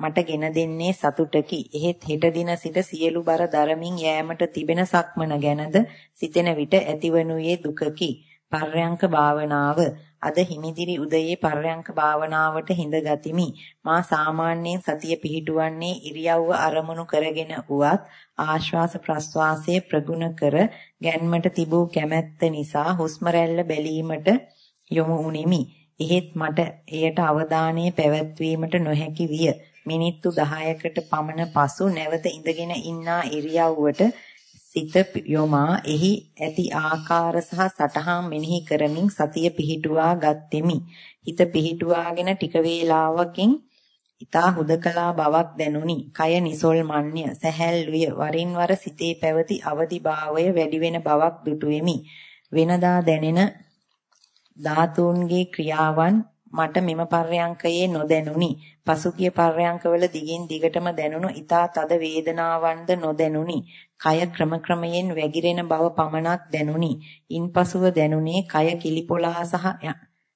S2: මට ගෙන දෙන්නේ සතුටකි. එහෙත් හෙට දින සිට සියලු බර දරමින් යෑමට තිබෙන සක්මන ගැනද සිතෙන විට ඇතිවනුයේ දුකකි. පර්යංක භාවනාව අද හිමිදිරි උදයේ පර්යංක භාවනාවට හිඳ ගතිමි. මා සාමාන්‍යයෙන් සතිය පිහිටුවන්නේ ඉරියව්ව අරමුණු කරගෙන උවත් ආශ්වාස ප්‍රශ්වාසයේ ප්‍රගුණ කර ගැන්මට තිබූ කැමැත්ත නිසා හුස්ම බැලීමට යොමු උනිමි. එහෙත් මට එයට අවධානය පැවැත්වීමට නොහැකි විය. මිනිත්තු 10කට පමණ පසු නැවත ඉඳගෙන ඉන්නා ඉරියව්වට සිත යොමා එහි ඇති ආකාර සහ සටහන් මෙනෙහි කරමින් සතිය පිහිටුවා ගත්ෙමි. හිත පිහිටුවාගෙන ටික වේලාවකින් ඊතා හුදකලා බවක් දැනුනි. කය නිසල්මන්්‍ය, සැහැල්ලුය, වරින් වර සිතේ පැවති අවදිභාවය වැඩි වෙන බවක් දුටුවෙමි. වෙනදා දැනෙන ධාතුන්ගේ ක්‍රියාවන් මට මෙම පර්යංකයේ නොදැනුනි. පසුගිය පර්යංකවල දිගින් දිගටම දැනුණු ඊතා තද වේදනාවන්ද නොදැනුනි. කය ක්‍රමක්‍රමයෙන් වැగిරෙන බව පමණක් දැනුනි. ඉන්පසුව දැනුනේ කය කිලිපොළා සහ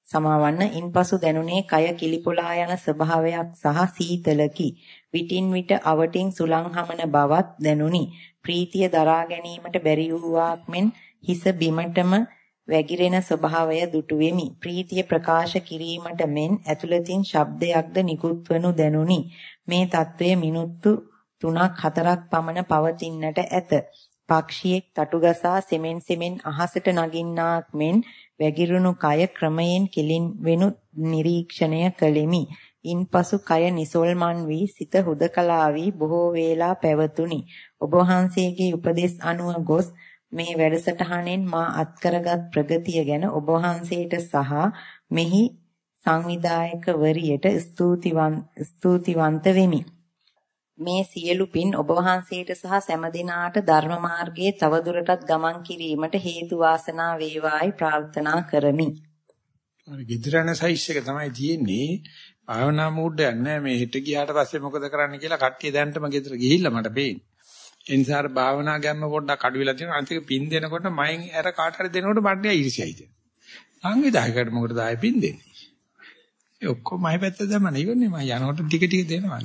S2: සමාවන්න ඉන්පසු දැනුනේ කය කිලිපොළා යන ස්වභාවයක් සහ සීතලකි. විටින් විට අවටින් සුලං හමන බවත් දැනුනි. ප්‍රීතිය දරා ගැනීමට බැරි වූවක් මෙන් හිස බිමටම වැగిරෙන ස්වභාවය දුටු වෙමි. ප්‍රීතිය ප්‍රකාශ කිරීමට මෙන් ඇතුළතින් ශබ්දයක්ද නිකුත් වනු දැනුනි. මේ తත්වයේ මිනිත්තු 3ක් 4ක් පමණ පවතින්නට ඇත. පක්ෂියෙක් තටුගසා සෙමෙන් සෙමෙන් අහසට නගින්නාක් මෙන් වැగిරුණු කය ක්‍රමයෙන් කෙලින් වෙනු නිරීක්ෂණය කළෙමි. ඉන්පසු කය නිසල්මන් වී සිත හුදකලා වී බොහෝ වේලා පැවතුණි. ඔබ වහන්සේගේ උපදෙස් අනුව ගොස් මේ වැඩසටහනෙන් මා අත්කරගත් ප්‍රගතිය ගැන ඔබ වහන්සේට සහ මෙහි සංවිධායකවරියට ස්තුතිවන්ත වෙමි. මේ සියලු පින් ඔබ වහන්සේට සහ සෑම දිනාට ධර්ම මාර්ගයේ තවදුරටත් ගමන් කිරීමට හේතු වාසනා වේවායි ප්‍රාර්ථනා කරමි.
S1: අර ගිද්‍රණ සයිස් එක තමයි තියෙන්නේ. භාවනා මූඩ් එකක් නෑ මේ හිට ගියාට පස්සේ මොකද කරන්න කියලා කට්ටිය දැනටම ගෙදර ගිහිල්ලා මට පේන්නේ. ඒ නිසා අර භාවනා ගැම්ම පොඩ්ඩක් අඩු වෙලා තියෙනවා. අන්තික පින් දෙනකොට මයින් අර කාට හරි දෙනකොට මට ඊර්ෂ්‍යයි තියෙනවා. සංවිධායකයට මොකටද ආයෙ පින් දෙන්නේ? ඒ ඔක්කොම මයි පැත්ත දැම්මම ඉවරනේ මම යනකොට ටික ටික දෙනවා.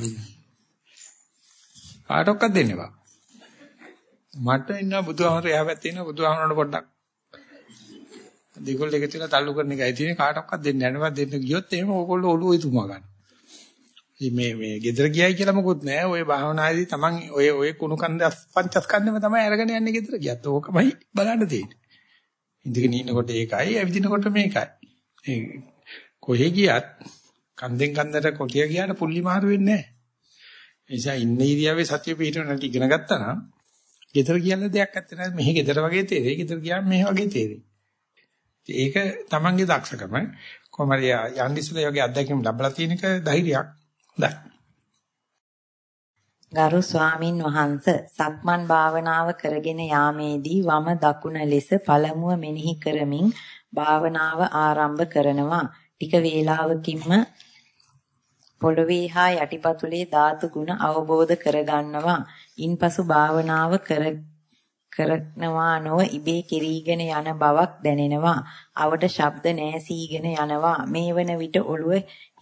S1: කාටවත් දෙන්න එපා. මට ඉන්න බුදුහාමර එහා පැත්තේ ඉන්න බුදුහාමරට පොඩ්ඩක් දෙකොල්ල එකතු වෙලා තල්ලු කරන එකයි තියෙන්නේ කාටවත් දෙන්න යනවා දෙන්න ගියොත් එහෙම ඕගොල්ලෝ ඔළුව ඉතුමා ගන්න. මේ මේ ගෙදර ගියයි කියලා මොකුත් නැහැ. ඔය භාවනාදී Taman ඔය ඔය කුණු කන්ද පංචස්කන්ධෙම තමයි අරගෙන යන්නේ ගෙදර ගියත්. ඕකමයි බලන්න තියෙන්නේ. ඉඳගෙන ඉන්නකොට ඒකයි, ඇවිදිනකොට මේකයි. ඒ කොහෙ ගියත් කන්දෙන් කන්දට කොටිය ගියාට පුල්ලි මාරු වෙන්නේ නැහැ. ඒ නිසා ඉන්න ඉරියාවේ සතිය පිටවෙන නැති ඉගෙන ගත්තා නම් ගෙදර කියලා දෙයක් නැත්තේ නෑ. මෙහි ගෙදර වගේ තේරෙයි. ගෙදර ගියාම මෙහි වගේ තේරෙයි. ඒක Tamanගේ දක්ෂකම. කොහමද යන්නේ ඉස්සෙල්ලා යෝගේ අත්දැකීම් ලැබලා තියෙනක ධෛර්යයක්.
S2: ගරු ස්වාමින් වහන්ස සක්මන් භාවනාව කරගෙන යාමේදී වම දකුණ ලෙස පළමුව මෙනෙහි කරමින් භාවනාව ආරම්භ කරනවා ටික වේලාවකින්ම පොළවේ හා යටිපතුලේ ධාතු ගුණ අවබෝධ කරගන්නවා ඉන්පසු භාවනාව කර කරනවා නොව ඉබේ කෙරීගෙන යන බවක් දැනෙනවා. අවට ශබ්ද නැසීගෙන යනවා. මේ වන විට ඔළුව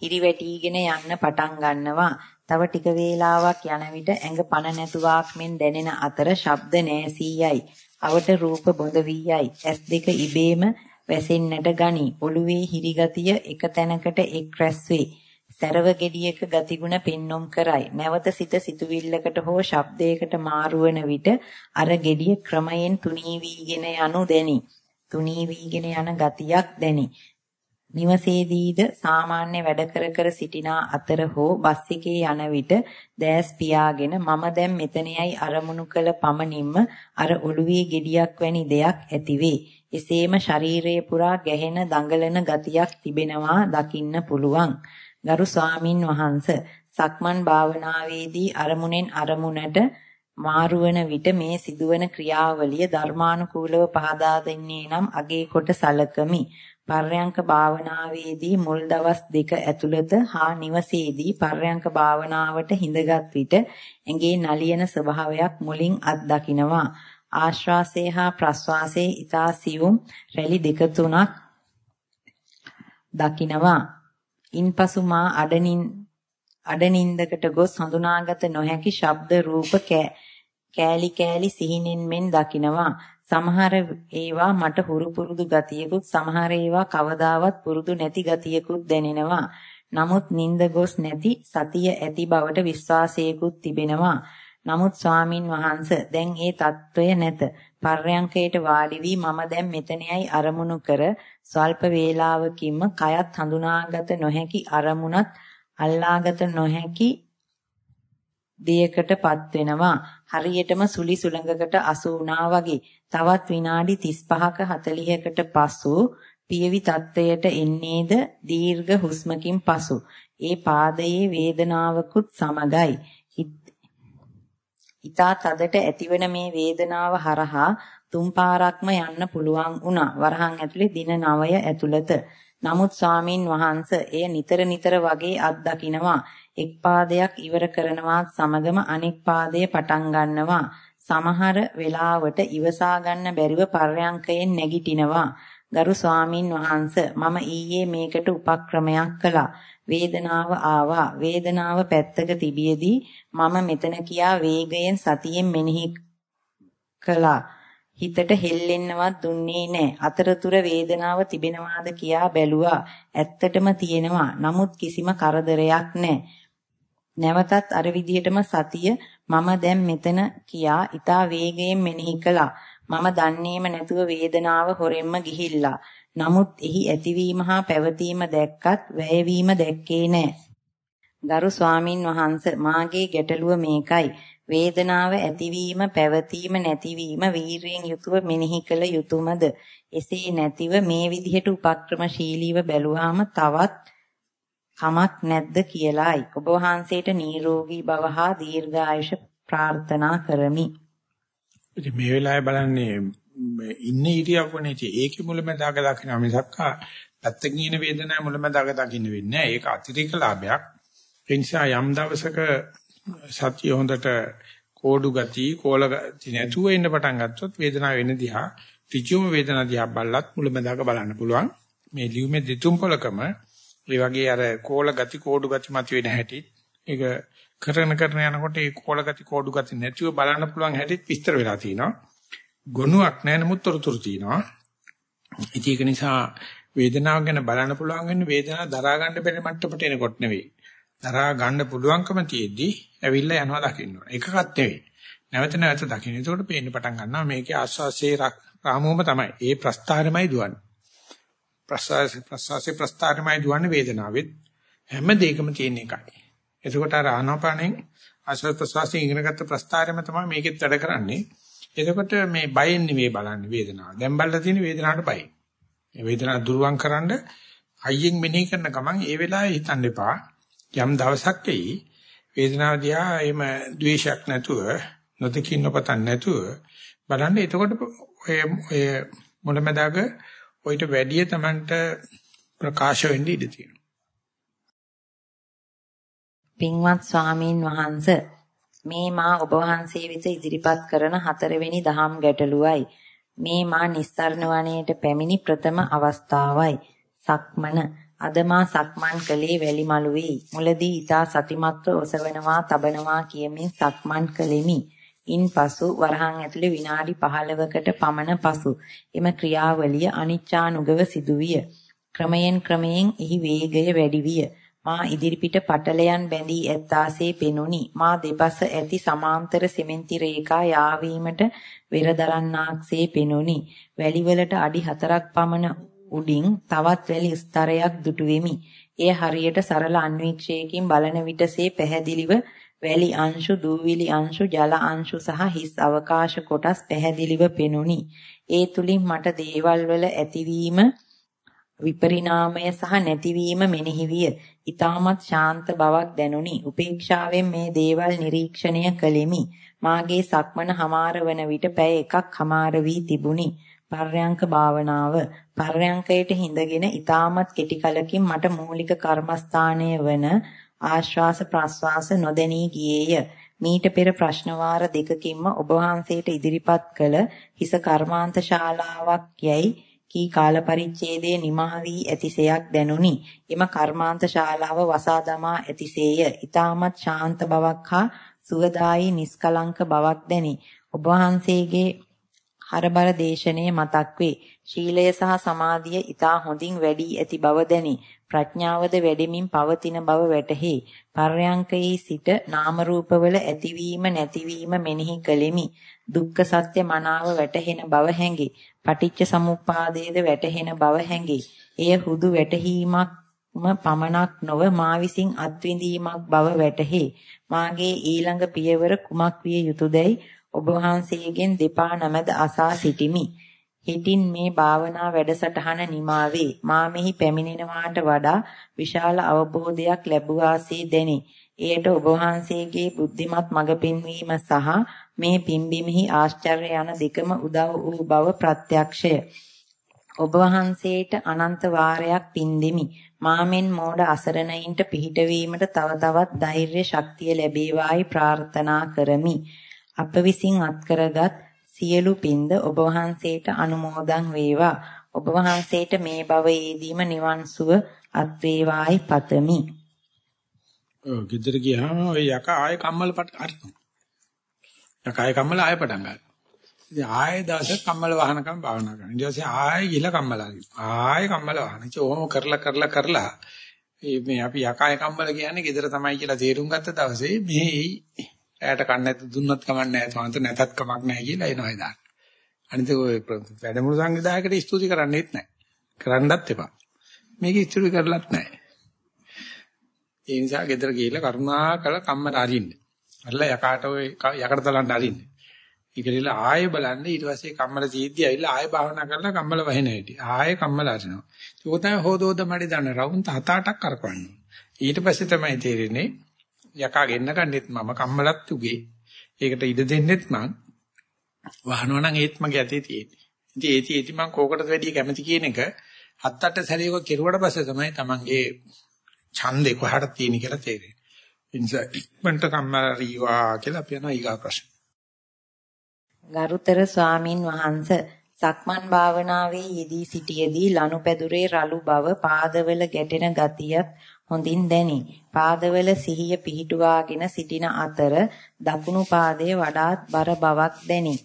S2: හිරිවැටීගෙන යන්න පටන් ගන්නවා. තව ටික වේලාවක් යන විට ඇඟ පණ නැතුවාක් මෙන් දැනෙන අතර ශබ්ද නැසී යයි. අවට රූප බොඳ වී යයි. ඇස් දෙක ඉබේම වැසෙන්නට ගනී. ඔළුවේ හිරිගතිය එක තැනකට එක් රැස් වේ. සරව ගෙඩියක ගතිගුණ පෙන්눔 කරයි. නැවත සිත සිතුවිල්ලකට හෝ ශබ්දයකට මාරුවන විට අර ගෙඩිය ක්‍රමයෙන් තුනී වීගෙන යනු දැනි. තුනී වීගෙන යන ගතියක් දැනි. නිවසේදීද සාමාන්‍ය වැඩ කර කර සිටිනා අතර හෝ බස් එකේ යන විට දැස් පියාගෙන මම දැන් මෙතනයි අරමුණු කළ පමණින්ම අර ඔළුවේ ගෙඩියක් වැනි දෙයක් ඇතිවේ. එසේම ශරීරයේ පුරා ගැහෙන දඟලන ගතියක් තිබෙනවා දකින්න පුළුවන්. ගරු ස්වාමින් වහන්ස සක්මන් භාවනාවේදී අරමුණෙන් අරමුණට මාරුවන විට මේ සිදුවන ක්‍රියාවලිය ධර්මානුකූලව පහදා දෙන්නේ නම් අගේ කොට සලකමි. පර්යංක භාවනාවේදී මුල් දවස් දෙක ඇතුළත හා නිවසේදී පර්යංක භාවනාවට හිඳගත් විට ඇඟේ නලියන ස්වභාවයක් මුලින් අත්දකින්නවා. ආශ්වාසය හා ප්‍රශ්වාසයේ ඊතා සියුම් රැලි දෙක තුනක් දකින්නවා. ඉන්පසු මා අඩනින් අඩනින්දකට ගොස් හඳුනාගත නොහැකි ශබ්ද රූප කෑලි කෑලි සිහිනෙන් මෙන් දකිනවා. සමහර ඒවා මට හුරු පුරුදු ගතියකුත් සමහර ඒවා කවදාවත් පුරුදු නැති ගතියකුත් දැනෙනවා. නමුත් නිින්ද ගොස් නැති සතිය ඇති බවට විශ්වාසයකුත් තිබෙනවා. නමුත් ස්වාමින් වහන්ස දැන් ඒ తত্ত্বය නැත. පර්යංකයට වාඩි වී මම දැන් මෙතනයි අරමුණු කර ස්වල්ප වේලාවකින්ම කයත් හඳුනාගත නොහැකි අරමුණත් අල්ලාගත නොහැකි දෙයකටපත් වෙනවා. හරියටම සුලි සුළඟකට අසු වුණා වගේ. තවත් විනාඩි 35ක 40කට පසු පියවි තත්වයට එන්නේද දීර්ඝ හුස්මකින් පසු. ඒ පාදයේ වේදනාවකුත් සමගයි. ඊතා තදට ඇතිවන මේ වේදනාව හරහා තුන් පාරක්ම යන්න පුළුවන් වුණා. වරහන් ඇතුලේ දින 9 ඇතුළත. නමුත් ස්වාමින් වහන්සේ එය නිතර නිතර වගේ අත්දකින්නවා. එක් පාදයක් ඉවර කරනවත් සමගම අනෙක් පාදය පටන් ගන්නවා. සමහර වෙලාවට ඉවසා ගන්න බැරිව පර්යංකයෙන් නැගිටිනවා. ගරු ස්වාමින් වහන්සේ මම ඊයේ මේකට උපක්‍රමයක් කළා. වේදනාව ආවා. වේදනාව පැත්තක තිබියදී මම මෙතන කියා වේගයෙන් සතියෙන් මෙනෙහි කළා. හිතට හෙල්ලෙන්නවත් දුන්නේ නැහැ. අතරතුර වේදනාව තිබෙනවාද කියා බැලුවා. ඇත්තටම තියෙනවා. නමුත් කිසිම කරදරයක් නැහැ. නැවතත් අර විදිහටම සතිය මම දැන් මෙතන කියා ඊතා වේගයෙන් මෙනෙහි කළා. මම දන්නේම නැතුව වේදනාව හොරෙන්ම ගිහිල්ලා. නමුත් එහි ඇතිවීම හා පැවතීම දැක්කත් වැයවීම දැක්කේ නැහැ. ගරු ස්වාමින් වහන්සේ මාගේ ගැටලුව මේකයි. වේදනාව ඇතිවීම පැවතීම නැතිවීම වීරියෙන් යුතුව මෙනෙහි කළ යුතුයමද? එසේ නැතිව මේ විදිහට උපක්‍රමශීලීව බැලුවාම තවත් කමක් නැද්ද කියලායි. ඔබ වහන්සේට නිරෝගී භව හා දීර්ඝායුෂ ප්‍රාර්ථනා කරමි.
S1: ඉතින් මේ වෙලාවේ බලන්නේ ඉන්නේ ඉරියව්වනේ ඉතින් ඒකේ මුලමදාග දකින්න මිසක් පැත්තකින් ඉන වේදනාව මුලමදාග දකින්න වෙන්නේ නැහැ. ඒක අතිරේක ලාභයක්. ඒ නිසා යම් දවසක සත්‍ය හොඳට කෝඩු ගති, කෝල ගති නැතුව ඉන්න පටන් ගත්තොත් වේදනාව වෙන දිහා, ඍජුම වේදනාව දිහා බලලත් මුලමදාග බලන්න පුළුවන්. මේ ලියුමේ දෙතුන් පොලකම ඒ වගේ අර කෝල ගති, කෝඩු ගති මත වෙන හැටි ඒක කරන කරන යනකොට ඒ කෝල ගති, කෝඩු ගති නැතිව බලන්න පුළුවන් හැටිත් විස්තර වෙලා තිනවා. ගොනුවක් නැහැ නමුත් තොරතුරු තියෙනවා. ඒක නිසා වේදනාව ගැන බලන්න පුළුවන් වෙන්නේ වේදනාව දරා ගන්න බැරි මට්ටමට එනකොට නෙවෙයි. දරා ගන්න පුළුවන්කම තියෙද්දි ඇවිල්ලා යනවා දකින්න ඕන. එකකත් නෙවෙයි. නැවත නැවත දකින්න. ඒකට පේන්න පටන් ගන්නවා මේකේ ආස්වාසේ රාමුවම තමයි. ඒ ප්‍රස්තාරමයි දුවන්නේ. ප්‍රසාස ප්‍රසාසේ ප්‍රස්තාරමයි දුවන්නේ වේදනාවෙත් හැම දෙයකම තියෙන එකයි. එතකොට අර ආනාපානෙන් ආස්වාද ප්‍රසාසයෙන් ඉගෙනගත්ත ප්‍රස්තාරම තමයි මේකෙත් වැඩ කරන්නේ. එතකොට මේ බයෙන් නෙවෙයි බලන්නේ වේදනාව. දැන් බලලා තියෙන වේදනාවට බයයි. මේ වේදනාව දුරුවන් කරන්න අයියෙන් මෙනෙහි කරන ගමන් ඒ වෙලාවේ හිතන්න එපා. යම් දවසක් එයි වේදනාව දිහා එහෙම ද්වේෂයක් නැතුව නොදකින් නොපතන් නැතුව බලන්න එතකොට ඔය ඔය මුලමදාග ඔయిత වැඩිය Tamanට ප්‍රකාශ වෙන්න ඉඩ තියෙනවා.
S2: පින්වත් ස්වාමීන් වහන්සේ මේ මා ඔබ වහන්සේ වෙත ඉදිරිපත් කරන හතරවෙනි දහම් ගැටලුවයි. මේ මා නිස්සරණ වනයේට පැමිණි ප්‍රථම අවස්ථාවයි. සක්මන අද මා සක්මන් කළේ වැලි මළුවේ. මුලදී ඊතා සතිමත්ව ඔසවනවා, තබනවා කියමින් සක්මන් කළෙමි. ඉන්පසු වරහන් ඇතුලේ විනාඩි 15කට පමණ පසු එම ක්‍රියාවලිය අනිච්චානුගව සිදුවිය. ක්‍රමයෙන් ක්‍රමයෙන් එහි වේගය වැඩි විය. මා ඉදිරිපිට පටලයන් බැඳී ඇත්තාසේ පෙනුනි. මා දෙපස ඇති සමාන්තර සිමෙන්ති රේඛා යාවීමට වෙර දරන්නාක්සේ පෙනුනි. වැලිවලට අඩි 4ක් පමණ උඩින් තවත් වැලි ස්තරයක් දුටු වෙමි. එය හරියට සරල අන්වීක්ෂයකින් බලන විටසේ පැහැදිලිව වැලි අංශු, දූවිලි අංශු, ජල අංශු සහ හිස් අවකාශ කොටස් පැහැදිලිව පෙනුනි. ඒ තුලින් මට දේවල් වල ඇතිවීම විපරිණාමය සහ නැතිවීම මෙනෙහි විය. ඊටමත් ශාන්ත බවක් දැනුනි. උපේක්ෂාවෙන් මේ දේවල් නිරීක්ෂණය කළෙමි. මාගේ සක්මන හමාර වන විට පැය එකක් හමාර වී තිබුණි. පර්යංක භාවනාව පර්යංකයට හිඳගෙන ඊටමත් කෙටි කලකින් මට මූලික කර්මස්ථානය වන ආශ්වාස ප්‍රශ්වාස නොදැනී ගියේය. මීට පෙර ප්‍රශ්න වාර දෙකකින්ම ඔබ වහන්සේට ඉදිරිපත් කළ හිස කර්මාන්ත ශාලාවක් යයි කී කාල පරිච්ඡේදයේ නිමා වී ඇතිසයක් දැනුනි. එම කර්මාන්ත ශාලාව වසා දමා ඇතිසේය. ඊටමත් ශාන්ත බවක් හා සුවදායි නිස්කලංක බවක් දැනි. ඔබ වහන්සේගේ හරබර දේශනේ මතක් වේ. ශීලය සහ සමාධිය ඊටා හොඳින් වැඩි ඇති බව දැනි. ප්‍රඥාවද වැඩෙමින් පවතින බව වැටහි. පර්යංකයේ සිට නාම රූපවල ඇතිවීම නැතිවීම මෙනෙහි කළෙමි. දුක්ඛ සත්‍ය මනාව වැටහෙන බව හැඟේ. පටිච්ච සමුප්පාදයේද වැටහෙන බව හැඟේ. එය හුදු වැටහීමක්ම පමණක් නොව මා විසින් අත්විඳීමක් බව වැටහේ. මාගේ ඊළඟ පියවර කුමක් විය යුතුයදයි ඔබ වහන්සේගෙන් දෙපා නමද අසා සිටිමි. හිතින් මේ භාවනා වැඩසටහන නිමා වේ. මා මෙහි පැමිණෙනවාට වඩා විශාල අවබෝධයක් ලැබුවාසේ දැනේ. එයට ඔබ වහන්සේගේ බුද්ධිමත් මඟ පෙන්වීම සහ මේ පිම්බිමෙහි ආශ්චර්ය යන දෙකම උදව් වූ බව ප්‍රත්‍යක්ෂය. ඔබ වහන්සේට අනන්ත වාරයක් පින් දෙමි. මාමෙන් මෝඩ අසරණයින්ට පිහිටවීමට තව තවත් ධෛර්ය ශක්තිය ලැබේවායි ප්‍රාර්ථනා කරමි. අප විසින් අත්කරගත් සියලු පින්ද ඔබ වහන්සේට අනුමෝදන් වේවා. ඔබ වහන්සේට මේ භවයේදීම නිවන් සුව අත් වේවායි පතමි.
S1: ඔව් ගෙදර ගියාම ඔය යකා ආයෙ කම්මල පට හරිනවා. යකා ආයෙ කම්මල ආයෙ පටන් ගන්නවා. ඉතින් ආයෙ දවසක් කම්මල වහනකම් භාවනා කරනවා. ඊට පස්සේ ආයෙ ගිහලා කම්මල ආයෙ කම්මල වහන. ඉතින් ඔහොම කරලා කරලා කරලා මේ අපි යකාය කම්මල කියන්නේ ගෙදර තමයි කියලා තේරුම් ගත්ත දවසේ මේ ඇයට කන්න නැතු දුන්නත් කමක් නැහැ සමන්ත නැතත් කමක් නැහැ කියලා එනවා එදා. අනිත් ඔය වැඩමුළු සංවිධායකට ස්තුති කරන්නෙත් නැහැ. කරන්නත් එපා. මේක ස්තුති කරලත් නැහැ. ඒ නිසා ගෙදර ගිහිල්ලා කරුණාකර කම්මර අරින්න. අරලා යකාට ඔය යකට තලන්න අරින්න. ඉකලිලා ආයෙ බලන්න ඊට පස්සේ කම්මල සීද්දි ඇවිල්ලා ආයෙ භාවනා කරලා කම්මල වහින හැටි. ආයෙ කම්මල අරිනවා. ඒක තමයි හොදෝද මඩි දන්න රවුන්ත හත අටක් කරකවන්නේ. ඊට පස්සේ තමයි තේරෙන්නේ යකා ගෙන්න ගන්නෙත් මම කම්මලත් උගේ. ඒකට ඉඩ දෙන්නෙත් මං වහනවා නම් ඒත් මගේ අතේ තියෙන්නේ. ඉතින් ඒටි ඒටි මං කෝකටද වැඩි කැමති කියන එක හත් අට සැරේක කෙරුවට පස්සේ තමයි Tamange ඡන්දේ කොහට තියෙන කියලා තේරෙන්නේ. ඒ නිසා ඉක්මනට කම්මල රීවා කියලා අපි යනවා ඊගා ප්‍රශ්න.
S2: ගරුතර ස්වාමින් වහන්සේ සක්මන් භාවනාවේ යෙදී සිටියේදී ලනුපැදුරේ රළු බව පාදවල ගැටෙන ගතියත් හොඳින් දැනේ. පාදවල සිහිය පිහිටුවාගෙන සිටින අතර දකුණු පාදයේ වඩාත් බර බවක් දැනේ.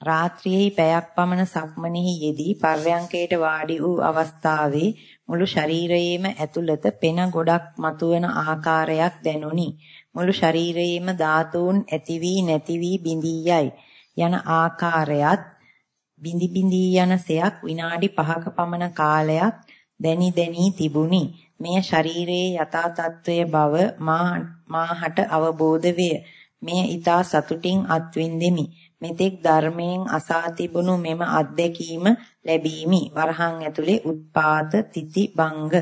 S2: රාත්‍රියේ පැයක් පමණ සක්මනෙහි යෙදී පර්යංකයට වාඩි වූ අවස්ථාවේ මුළු ශරීරයේම ඇතුළත පෙන ගොඩක් මතුවන ආකාරයක් දැනුනි. මුළු ශරීරයේම ධාතුන් ඇති වී නැති වී බිඳී යයි. යන ආකාරයත් බිඳි බිඳී යන සයක් විනාඩි 5ක පමණ කාලයක් දැනි දැනි තිබුණි. මෙය ශරීරයේ යථා තත්වයේ බව මාහට අවබෝධ වේ. මෙය ඊතා සතුටින් අත්විඳෙමි. මෙතෙක් ධර්මයෙන් අසා තිබුණු මෙම අත්දැකීම ලැබීමි. වරහන් ඇතුලේ උත්පාත තිති බංග.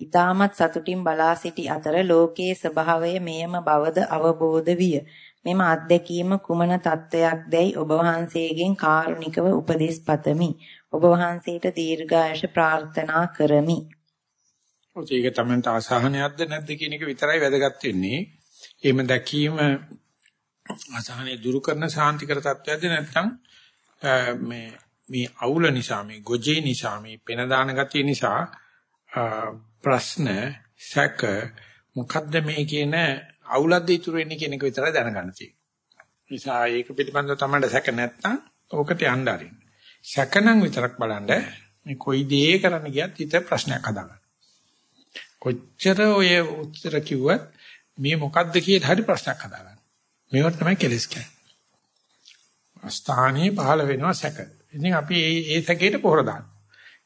S2: ඊ타මත් සතුටින් බලා සිටි අතර ලෝකයේ ස්වභාවය මෙයම බවද අවබෝධ විය. මෙම අත්දැකීම කුමන தත්වයක් දැයි ඔබ වහන්සේගෙන් කාරුණිකව උපදෙස් පතමි. ඔබ වහන්සේට දීර්ඝායුෂ ප්‍රාර්ථනා කරමි.
S1: ඔය ඒක තමයි අසහනයක්ද නැද්ද කියන එක විතරයි වැදගත් වෙන්නේ. එහෙම දැකීම අසහනය දුරු කරන සාන්තිකර තත්වයක්ද නැත්නම් මේ මේ අවුල නිසා මේ ගොජේ නිසා මේ පෙන දාන ගතිය නිසා ප්‍රශ්න සැක මොකද්ද මේ කියන අවුලක්ද ඉතුරු වෙන්නේ කියන එක විතරයි දැනගන්න තියෙන්නේ. නිසා ඒක පිළිබඳව තමයි සැක නැත්තම් ඕකට යන්න ආරින්. සැකනම් විතරක් බලන්න මේ කොයි දේ කරන්න ගියත් හිත ප්‍රශ්නයක් හදාගන්න. කොච්චර ඔය උත්තර කිව්වත් මේ මොකද්ද කියලා හරි ප්‍රශ්නයක් හදාගන්න. මේවට තමයි කෙලස් කියන්නේ. අස්ථානයේ පහළ වෙනවා සැක. ඉතින් අපි මේ ඒ සැකේට පොහොර දානවා.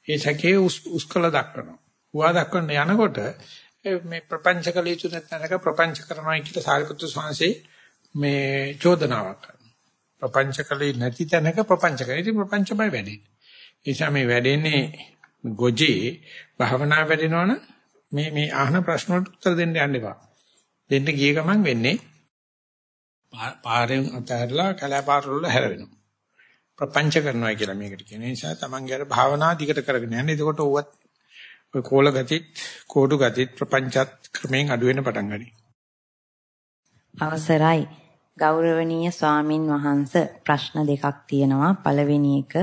S1: ඒ සැකේ උස්කල දක්වනවා. හුවා දක්වන්න යනකොට මේ ප්‍රපංච කළ යුතු නැත්නම් ප්‍රපංච කරනවා කියලා සාරිපුත්‍ර ස්වාමීන් මේ චෝදනාවක් කරනවා. ප්‍රපංච කළේ නැති තැනක ප්‍රපංච කරනවා. ඉතින් ප්‍රපංචමයි වැඩේ. ඒ නිසා මේ වැඩෙන්නේ ගොජේ භාවනා වැඩෙනවනම් මේ මේ අහන ප්‍රශ්න වලට උත්තර දෙන්න යන්න එපා. දෙන්න ගිය ගමන් වෙන්නේ පාරෙන් අතහැරලා කලාපාර වල හැරෙනවා. ප්‍රපංච කරනවා කියලා මේකට කියන නිසා තමන්ගේ අර භාවනා දිගට කරගෙන යන්න. එතකොට ඕවත් ඔය කෝල ගතිත් කෝඩු ගතිත් ප්‍රපංචත් ක්‍රමයෙන් අඩු වෙන පටන් ගනී.
S2: අවසරයි ගෞරවනීය ස්වාමින් වහන්ස ප්‍රශ්න දෙකක් තියෙනවා පළවෙනි එක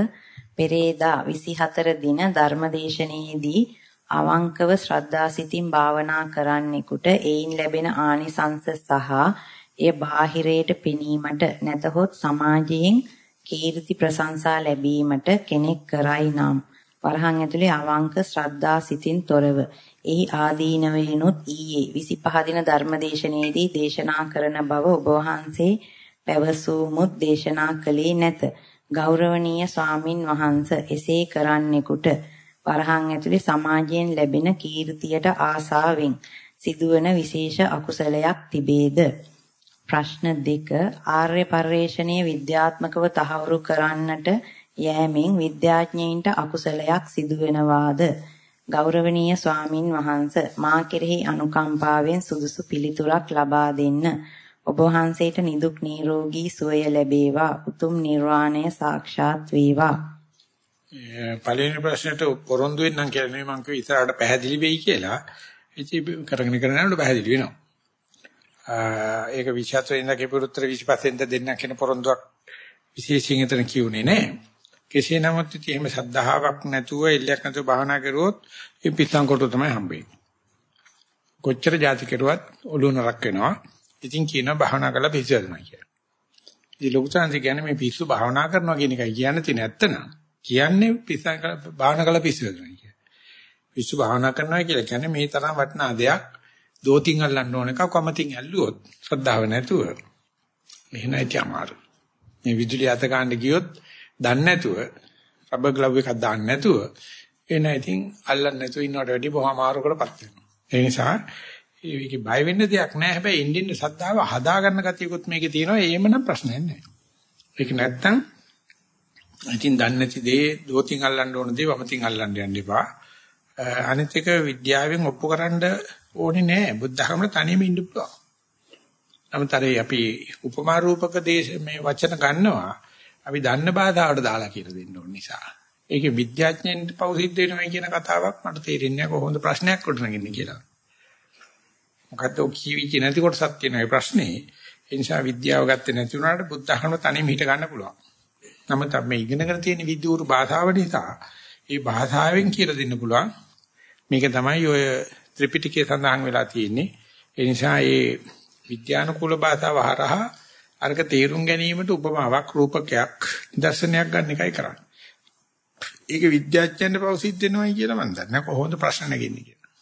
S2: පෙරේදා 24 දින ධර්මදේශනයේදී අවංකව ශ්‍රද්ධා සිතින් භාවනා කරන්නෙකුට ඒයින් ලැබෙන ආනිසංස සහ එය බාහිරයට පෙනීමට නැතහොත් සමාජයෙන් කීර්ති ප්‍රශංසා ලැබීමට කෙනෙක් කරයි නම්. වරහන් ඇතුලේ අවංක ශ්‍රද්ධා සිතින් තොරව එහි ආදීනවේනොත් ඊයේ 25 දින ධර්මදේශනයේදී දේශනා කරන බව ඔබ වහන්සේ පැවසූමුත් දේශනා කළේ නැත. ගෞරවනීය ස්වාමින් වහන්ස එසේ කරන්නෙකුට වරහන් ඇතුලේ සමාජයෙන් ලැබෙන කීර්තියට ආසාවෙන් සිදුවන විශේෂ අකුසලයක් තිබේද ප්‍රශ්න දෙක ආර්ය පරිශ්‍රණීය විද්‍යාත්මකව තහවුරු කරන්නට යෑමෙන් විද්‍යාඥයින්ට අකුසලයක් සිදුවෙනවාද? ගෞරවනීය ස්වාමින් වහන්ස මා කෙරෙහි අනුකම්පාවෙන් සුදුසු පිළිතුරක් ලබා දෙන්න. ඔබ වහන්සේට නිදුක් නිරෝගී සුවය ලැබේවා. උතුම් නිර්වාණය සාක්ෂාත් වේවා.
S1: පළවෙනි ප්‍රශ්නෙට පොරොන්දු වෙන්නම් කියලා නෙමෙයි මම කිව්වේ ඉස්සරහට පැහැදිලි වෙයි කියලා. ඉතින් කරගෙන කරගෙන යනකොට පැහැදිලි වෙනවා. ඒක 24 ඉඳලා කෙපුරුත්තර 25 ඉඳලා දෙන්න කියන පොරොන්දුවක් විශේෂයෙන් එතන කියුනේ නෑ. කෙසේ නමුත් ඉතින් එහෙම සද්ධාාවක් නැතුව එල්ලයක් නැතුව භාවනා කරුවොත් ඒ පිටං කොට තමයි හම්බෙන්නේ. කොච්චර જાති කෙරුවත් ඔළුව නරක් වෙනවා. ඉතින් කියනවා භාවනා කරලා පිස්සු හදනවා කියලා. ඉතින් ලොකු chance කියන්නේ මේ පිස්සු භාවනා කරනවා කියන එකයි කියන්න තියෙන ඇත්ත නෑ. කියන්නේ පිස්සන් භාවනා කරලා පිස්සු හදනවා කියලා. පිස්සු භාවනා කරනවා කියලා කියන්නේ මේ තරම් වටිනා දෙයක් දෝතින් අල්ලන්න ඕන එක කොමතින් ඇල්ලුවොත් ශ්‍රද්ධාව නැතුව එහෙනම් ඉතින් අමාරු. මේ විදුලිය අත ගන්න ගියොත් දන්නේ නැතුව රබර් ග්ලව් එකක් දාන්න නැතුව එන ඉතින් අල්ලන්න නැතුව ඉන්නවට වැඩිය බොහොම අමාරුකටපත් වෙනවා. ඒ නිසා ඒකේ බය වෙන්න දෙයක් නැහැ. හැබැයි ඉන්දින්න සද්ධාව හදා ගන්න ගතියකුත් මේකේ තියෙනවා. ඒමනම් ප්‍රශ්නයක් නැහැ. ඒක නැත්තම් ඉතින් දන්නේ නැති දේ දෝතින් අල්ලන්න ඕන දේ වමතින් අල්ලන්න යන්න එපා. අනිත් එක විද්‍යාවෙන් ඔප්පුකරන්න ඕනේ නැහැ. බුද්ධ ධර්මයට තනියම ඉන්න පුළුවන්. නමුතරේ අපි උපමා රූපක දේශ මේ වචන ගන්නවා. අපි දන්න භාෂාවට දාලා කියලා දෙන්න ඕන නිසා. ඒකේ විද්‍යාඥයන් පෞසිද්ධ වෙනවා කියන කතාවක් මට තේරෙන්නේ නැහැ කොහොමද ප්‍රශ්නයක් කොටනගන්නේ කියලා. මොකද්ද ඔය කීවිච නැති කොටසක් තියෙන ඒ ප්‍රශ්නේ. ඒ නිසා විද්‍යාව ගත්තේ නැති වුණාට බුද්ධ ධර්ම තනියම හිට ගන්න පුළුවන්. නමුත් අපි ඉගෙනගෙන තියෙන විද්‍යුරු භාෂාව නිසා ඒ භාෂාවෙන් කියලා දෙන්න පුළුවන්. මේක තමයි ඔය ත්‍රිපිටකයේ සඳහන් වෙලා තියෙන්නේ. ඒ නිසා ඒ විද්‍යානුකූල භාෂාව හරහා අරක තේරුම් ගැනීමට උපමාවක් රූපකයක් දර්ශනයක් ගන්න එකයි කරන්නේ. ඒක විද්‍යාඥයන්ට පෞසිද්ධ වෙනවයි කියලා මම දන්නේ කොහොමද ප්‍රශ්න නැගෙන්නේ කියලා.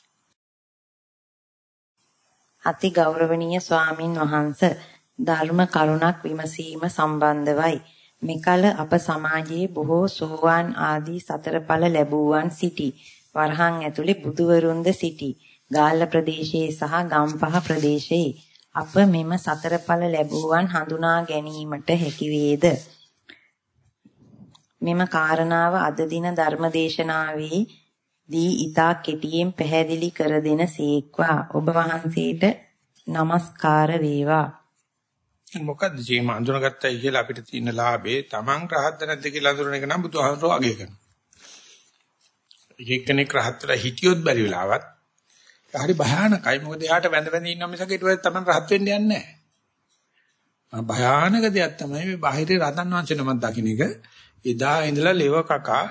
S2: අති ගෞරවනීය ස්වාමින් වහන්සේ ධර්ම කරුණක් විමසීම සම්බන්ධවයි. මෙකල අප සමාජයේ බොහෝ සෝවාන් ආදී සතරඵල ලැබුවන් සිටි. වරහන් ඇතුලේ බුදුවරුන්ද සිටි. ගාල්ල ප්‍රදේශයේ සහ ගම්පහ ප්‍රදේශයේ අප මෙම සතරඵල ලැබුවන් හඳුනා ගැනීමට හැකි වේද? මෙම කාරණාව අද දින ධර්මදේශනාවේ දී ඊතා කෙටියෙන් පැහැදිලි කර දෙන සීක්වා ඔබ වහන්සේට নমස්කාර වේවා.
S1: මොකද්ද ජීම අඳුනගත්තයි කියලා අපිට තියෙන ලාභේ Taman රහත්ද නැද්ද කියලා අඳුරන එක නම් බුදුහාමරෝ අගය කරනවා. එක්කෙනෙක් රහත්ලා හිටියොත් බැරි වෙලාවත් හරි භයානකයි. මොකද එයාට වැඳ වැඳ ඉන්න මිසක ඊට පස්සේ Taman රහත් වෙන්න යන්නේ නැහැ. භයානක දෙයක් තමයි මේ බාහිර රතන් වංශ නමක් දකින්න එක. එදා ඉඳලා ලෙව කකා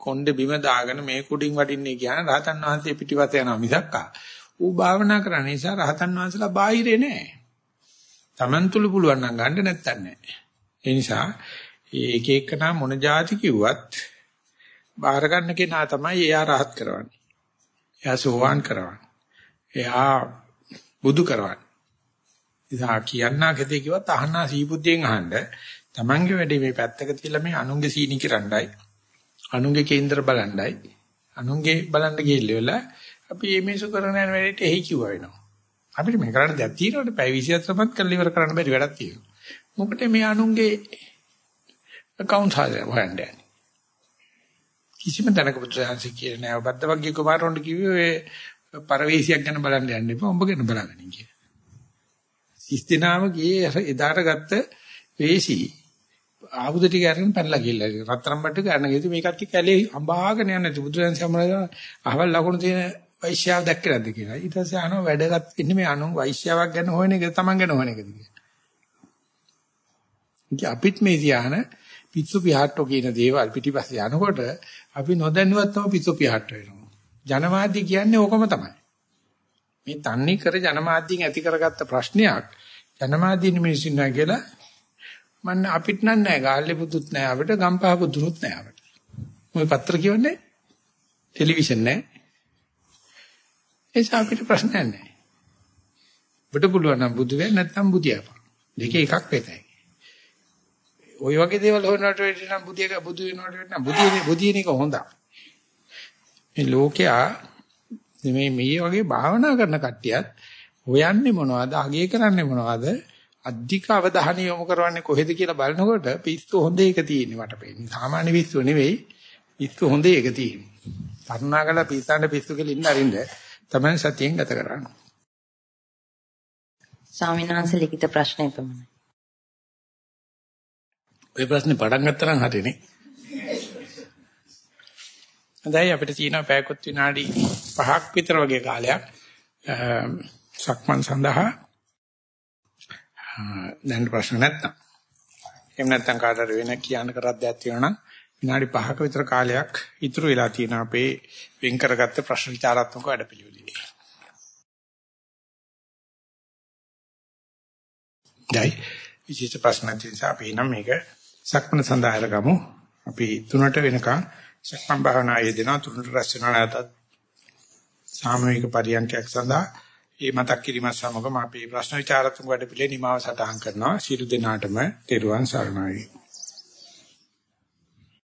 S1: කොණ්ඩේ බිම දාගෙන මේ කුඩින් වඩින්නේ කියන රහතන් වහන්සේ පිටිපස්ස යනවා මිසක්කා. ඌ භාවනා කරන නිසා රහතන් වහන්සේලා බාහිරේ නැහැ. Taman තුල පුළුවන් නම් ගන්න නැත්තන් නැහැ. ඒ නිසා එක එකනා මොන જાති කිව්වත් බාහිර ගන්න කෙනා තමයි එයා රහත් කරවන්නේ. එයා සෝවාන් කරවන්නේ. එයා බුදු කරවන්නේ. ඉතින් කියන්නා කෙතේ කිව්වත් අහන්නා සීබුද්ධියෙන් අහන්න තමන්ගේ වැඩේ මේ පැත්තක තියලා මේ අනුන්ගේ සීනි කරන්නයි අනුන්ගේ කේන්දර බලන්නයි අනුන්ගේ බලන්න ගිහිල්ලා අපි මේ මිසු කරන යන වැඩේට එහි කිව්ව වෙනවා. අපිට මේ කරන්න දෙයක් තියෙනවනේ පැය 27ක් කරලා ඉවර කරන්න බැරි වැඩක් තියෙනවා. මොකද මේ අනුන්ගේ account හොයන්නේ. කිසිම තැනක පුත්‍රයන්සි කියන්නේ නැහැ. බද්දවග්ගිය කුමාරවරුන්ට කිව්වේ ඔය පරවේශයක් ගැන බලන්න යන්න එපා. උඹ ගැන බලන්න කියලා. සිස්තිනාව ගියේ එදාට ගත්ත වේසි ආයුධ ටික අරගෙන පැනලා ගිහලා රත්තරන් බට්ටු ගන්න ගිහින් මේකත් එක්ක ඇලේ අඹාගෙන යන්නේ බුදුරජාණන් සමරලා අහවල් ලකුණු තියෙන වෛශ්‍යාව දැක්කේ නැද්ද කියලා. ඊට පස්සේ අහනවා වැඩගත් ඉන්නේ මේ අනු වෛශ්‍යාවක් ගැන හොයන එක තමන් ගැන හොයන එකද කියලා. ඉතින් අපිත් මේ ධ්‍යාන පිස්සු පිහට්ටෝ කියන දේවල් පිටිපස්සේ යනකොට අපි නොදැනුවත්වම පිස්සු පිහට්ට වෙනවා. ජනමාධ්‍ය කියන්නේ ඕකම තමයි. මේ තන්නේ කර ජනමාධ්‍යෙන් ඇති කරගත්ත ප්‍රශ්නයක් ජනමාධ්‍යින් මිනිස්සුන් නැහැ කියලා මන්න අපිට නෑ නෑ ගාල්ලේ පුදුත් නෑ අපිට ගම්පහ පුදුනුත් නෑ අපිට. මොයි පත්‍ර කියවන්නේ? ටෙලිවිෂන් නෑ. ඒක අපිට ප්‍රශ්නයක් නෑ. ඔබට පුළුවන් නම් බුදු වෙන්න නැත්නම් බුදියාපන්. දෙකේ එකක් වෙතයි. ওই වගේ දේවල් හොයනට වෙන්න නම් බුදියක බුදු වෙනවට වෙන්න බුදියනේ බුදියන එක හොඳයි. මේ ලෝකයා මේ මේ වගේ භාවනා කරන කට්ටියත් හොයන්නේ මොනවද? අගේ කරන්නේ මොනවද? අධික අවධානය යොමු කරවන්නේ කොහෙද කියලා බලනකොට පිස්සු හොඳ එක තියෙන්නේ මට පේන්නේ. සාමාන්‍ය පිස්සු නෙවෙයි. පිස්සු හොඳ එක තියෙන්නේ. කරුණාකරලා පිස්සන්ට පිස්සු කියලා ඉන්න අරින්න තමයි සතියෙන් ගත කරන්නේ.
S2: ස්වාමීන් වහන්සේ ලිඛිත ප්‍රශ්න එපමණයි.
S1: ඔය ප්‍රශ්නේ පටන් ගත්තා හරිනේ. හඳයි අපිට තියෙනවා පැයකොත් විනාඩි 5ක් විතර වගේ කාලයක් සක්මන් සඳහා දැන් ප්‍රශ්න නැත්නම් එහෙම නැත්නම් කාටට වෙන කියන්න කරක් දෙයක් තියෙනවා නම් විනාඩි 5ක විතර කාලයක් ඉතුරු වෙලා තියෙන අපේ වෙන් කරගත්ත ප්‍රශ්න විචාරාත්මක වැඩපිළිවෙලේ. දැයි විශේෂ ප්‍රශ්න තියෙනවා අපි නම් මේක සක්මන සඳහා අරගමු. අපි තුනට වෙනකන් සක්මන් භාවනා යෙදෙනවා තුනට රැස් වෙනවා නැතත් සාමූහික පරියන්කයක් සඳහා මේ මතක් කිරීම සමගම අපි ප්‍රශ්න විචාරතුංග වැඩ පිළිවෙල නිමාව සටහන් කරනවා. සියලු දෙනාටම තෙරුවන් සරණයි.